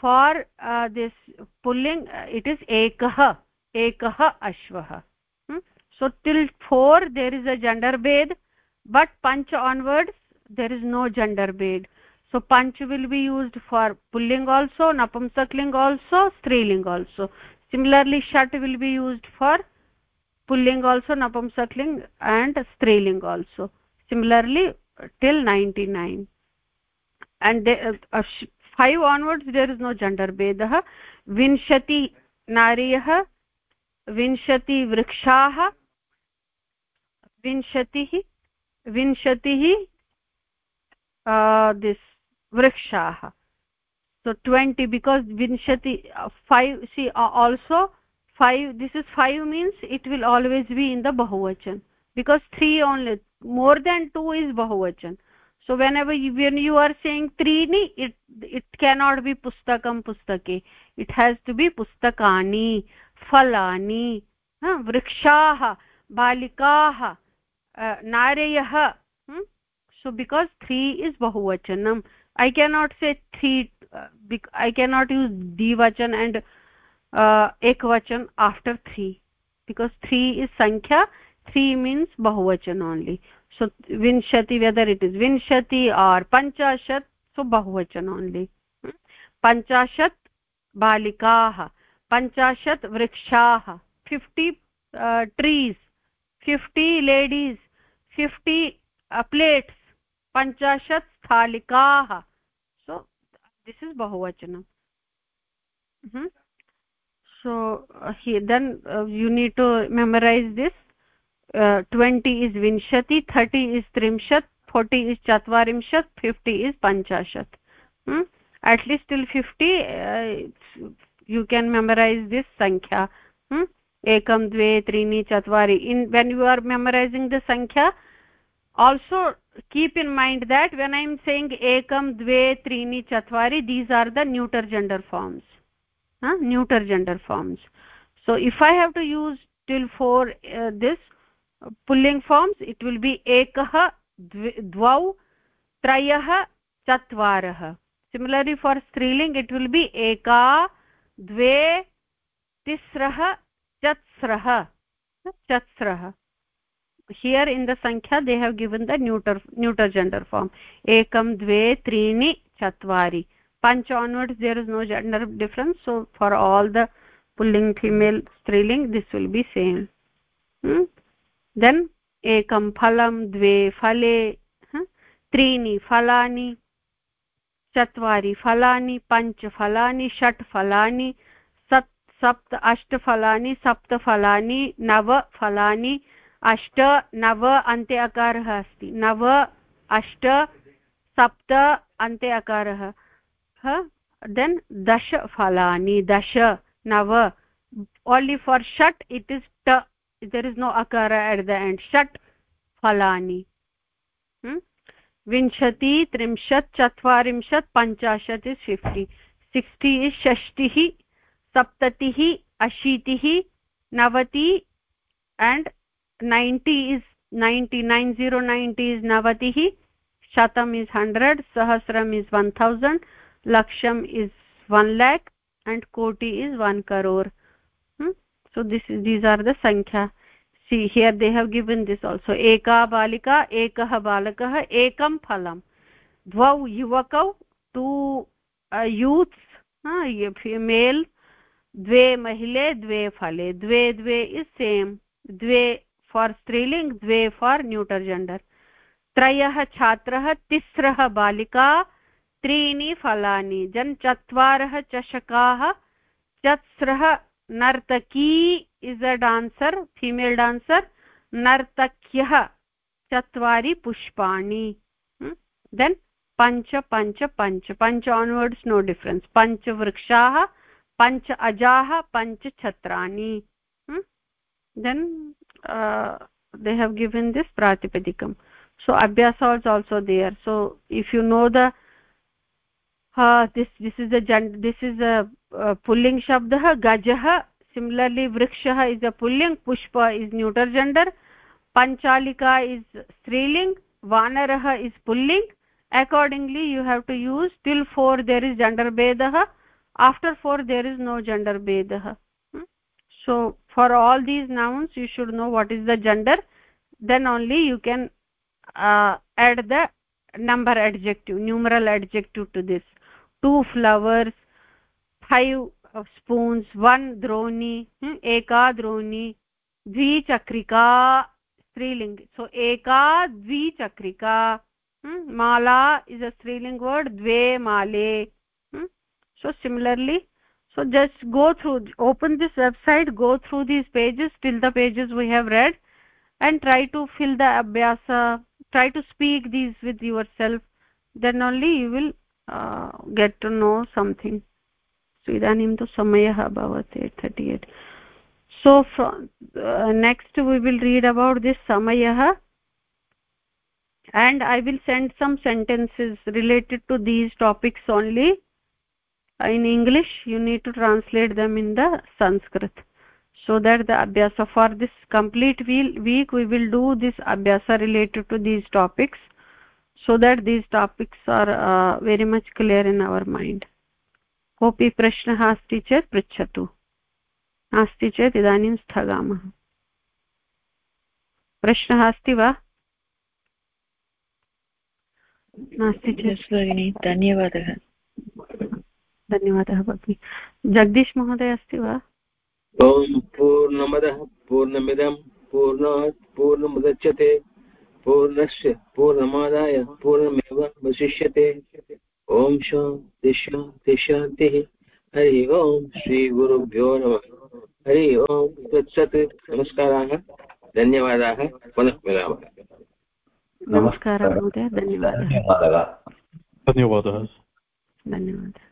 फार् दिस् पुलिंग इट इज़ एक, एकः अश्वः so till four there is a gender bed but punch onward there is no gender bed so पंच विल बी यूज़ फॉर पुलिंग पुल्लिङ्ग् आल्सो नपुंसकलिङ्ग् ऑल्सो स्त्रीलिंग also similarly shat will be used for pulling also napumsakling and striling also similarly till 99 and they, uh, uh, 5 onwards there is no gender bedah vinshati nariyah vinshati vrikshaah विंशतिः विंशतिः this vrikshaah so 20 because vinshati uh, 5 see uh, also 5 this is 5 means it will always be in the bahuvachan because 3 only more than 2 is bahuvachan so whenever you, when you are saying treeni it it cannot be pustakam pustake it has to be pustakani falani ha vrikshaah balikaah narayah hmm? so because 3 is bahuvachanam i cannot say 3 uh, i cannot use divachan and uh, ekvachan after 3 because 3 is sankhya 3 means bahuvachan only so vinshati whether it is vinshati or panchashat so bahuvachan only hmm? panchashat balikaah panchashat vrikshaah 50 uh, trees 50 ladies 50 uh, plates sthaliकाः so this is bahuvachanam mm -hmm. so uh, here then uh, you need to memorize this uh, 20 is vinshati 30 is trimshat 40 is chatvarimshat 50 is panchashat hmm? at least till 50 uh, you can memorize this sankhya hmm? ekam dve trini chatvari in when you are memorizing the sankhya also keep in mind that when i am saying ekam dve trini chatvari these are the neuter gender forms huh? neuter gender forms so if i have to use till for uh, this uh, pulling forms it will be ekah dvau trayah chatvarah similarly for striling it will be eka dve tisrah chatsrah chatsrah here in the sankhya they have given the neuter neuter gender form ekam dve trini chatvari panch onwards there is no gender difference so for all the pulling female striling this will be same hmm? then ekam phalam dve phale huh? त्रीणि फलानि चत्वारि फलानि पञ्च फलानि षट् फलानि सप्त अष्टफलानि सप्तफलानि नव फलानि अष्ट नव अन्ते अकारः अस्ति। नव, अष्ट, सप्त अन्ते अकारः। देन् दश फलानि, दश, नव। ओन्लि फार् षट् इट् इस् ट देर् इस् नो अकार एट् द एण्ड् षट् फलानि। विंशति, त्रिंशत्, चत्वारिंशत्, पञ्चाशत् इस् फिफ्टि सिक्स्टि इस् षष्टिः, सप्ततिः, अशीतिः, नवति and ninety is ninety nine zero ninety is नवतिः शतम् इस् हण्ड्रेड् सहस्रम् इस् वन् थौसण्ड् लक्षम् इस् वन् लेक् एण्ड् कोटि is one crore so this is these are the sankhya see here they have given this also eka balika ekah balakah ekam phalam dvau yuvakau two uh, youths uh, female द्वे महिले द्वे फले द्वे द्वे इस् सेम् द्वे फार् स्त्रीलिङ्ग् द्वे फार् न्यूटर् जेण्डर् त्रयः छात्रः, तिस्रः बालिका, त्रीणि फलानि। जन् चत्वारः चषकाः। चत्स्रः नर्तकी is a dancer female dancer नर्तक्यः चत्वारि पुष्पाणि। देन् पञ्च पञ्च पञ्च पञ्च आन्वर्ड्स् नो डिफ्रेन्स् पञ्चवृक्षाः पञ्च अजाः पञ्च छत्राणि। Then they have given this pratipadikam so abhyasa is also there so if you know the uh, this this is a this is a uh, pulling shabdah gajah similarly vrikshah is a pulling pushpa is neuter gender panchalika is striling vanarah is pulling accordingly you have to use till 4 there is gender bedah after four there is no gender bedah hmm? so for all these nouns you should know what is the gender then only you can uh, add the number adjective numeral adjective to this two flowers five spoons one droni hmm? eka droni dvichakrika striling so eka dvichakrika hmm? mala is a striling word dve male hmm? so similarly so just go through open this website go through these pages till the pages we have read and try to fill the abhyasa try to speak these with yourself. Then only you will uh, get to know something. So idanim tu samayah abhavat 838 so from uh, next we will read about this samayah. And i will send some sentences related to these topics only in english you need to translate them in the sanskrit so that the abhyasa for this complete week we will do this abhyasa related to these topics so that these topics are uh, very much clear in our mind कोऽपि प्रश्नः अस्ति चेत् पृच्छतु नास्ति चेत् इदानीं स्थगामः प्रश्नः अस्ति वा नास्ति चेत् धन्यवादः धन्यवादः भगिनि। जगदीश महोदय अस्ति वा? ॐ पूर्णमदः पूर्णमिदं पूर्णात् पूर्णमुदच्यते पूर्णस्य पूर्णमादाय पूर्णमेव वशिष्यते ॐ शान्ति शान्ति शान्तिः। हरि ओम् श्रीगुरुभ्यो नमः। हरि ओम् तत्सत्। नमस्काराः धन्यवादाः। पुनः मिलामः। नमस्कारः महोदय धन्यवादः। धन्यवादः। धन्यवादः।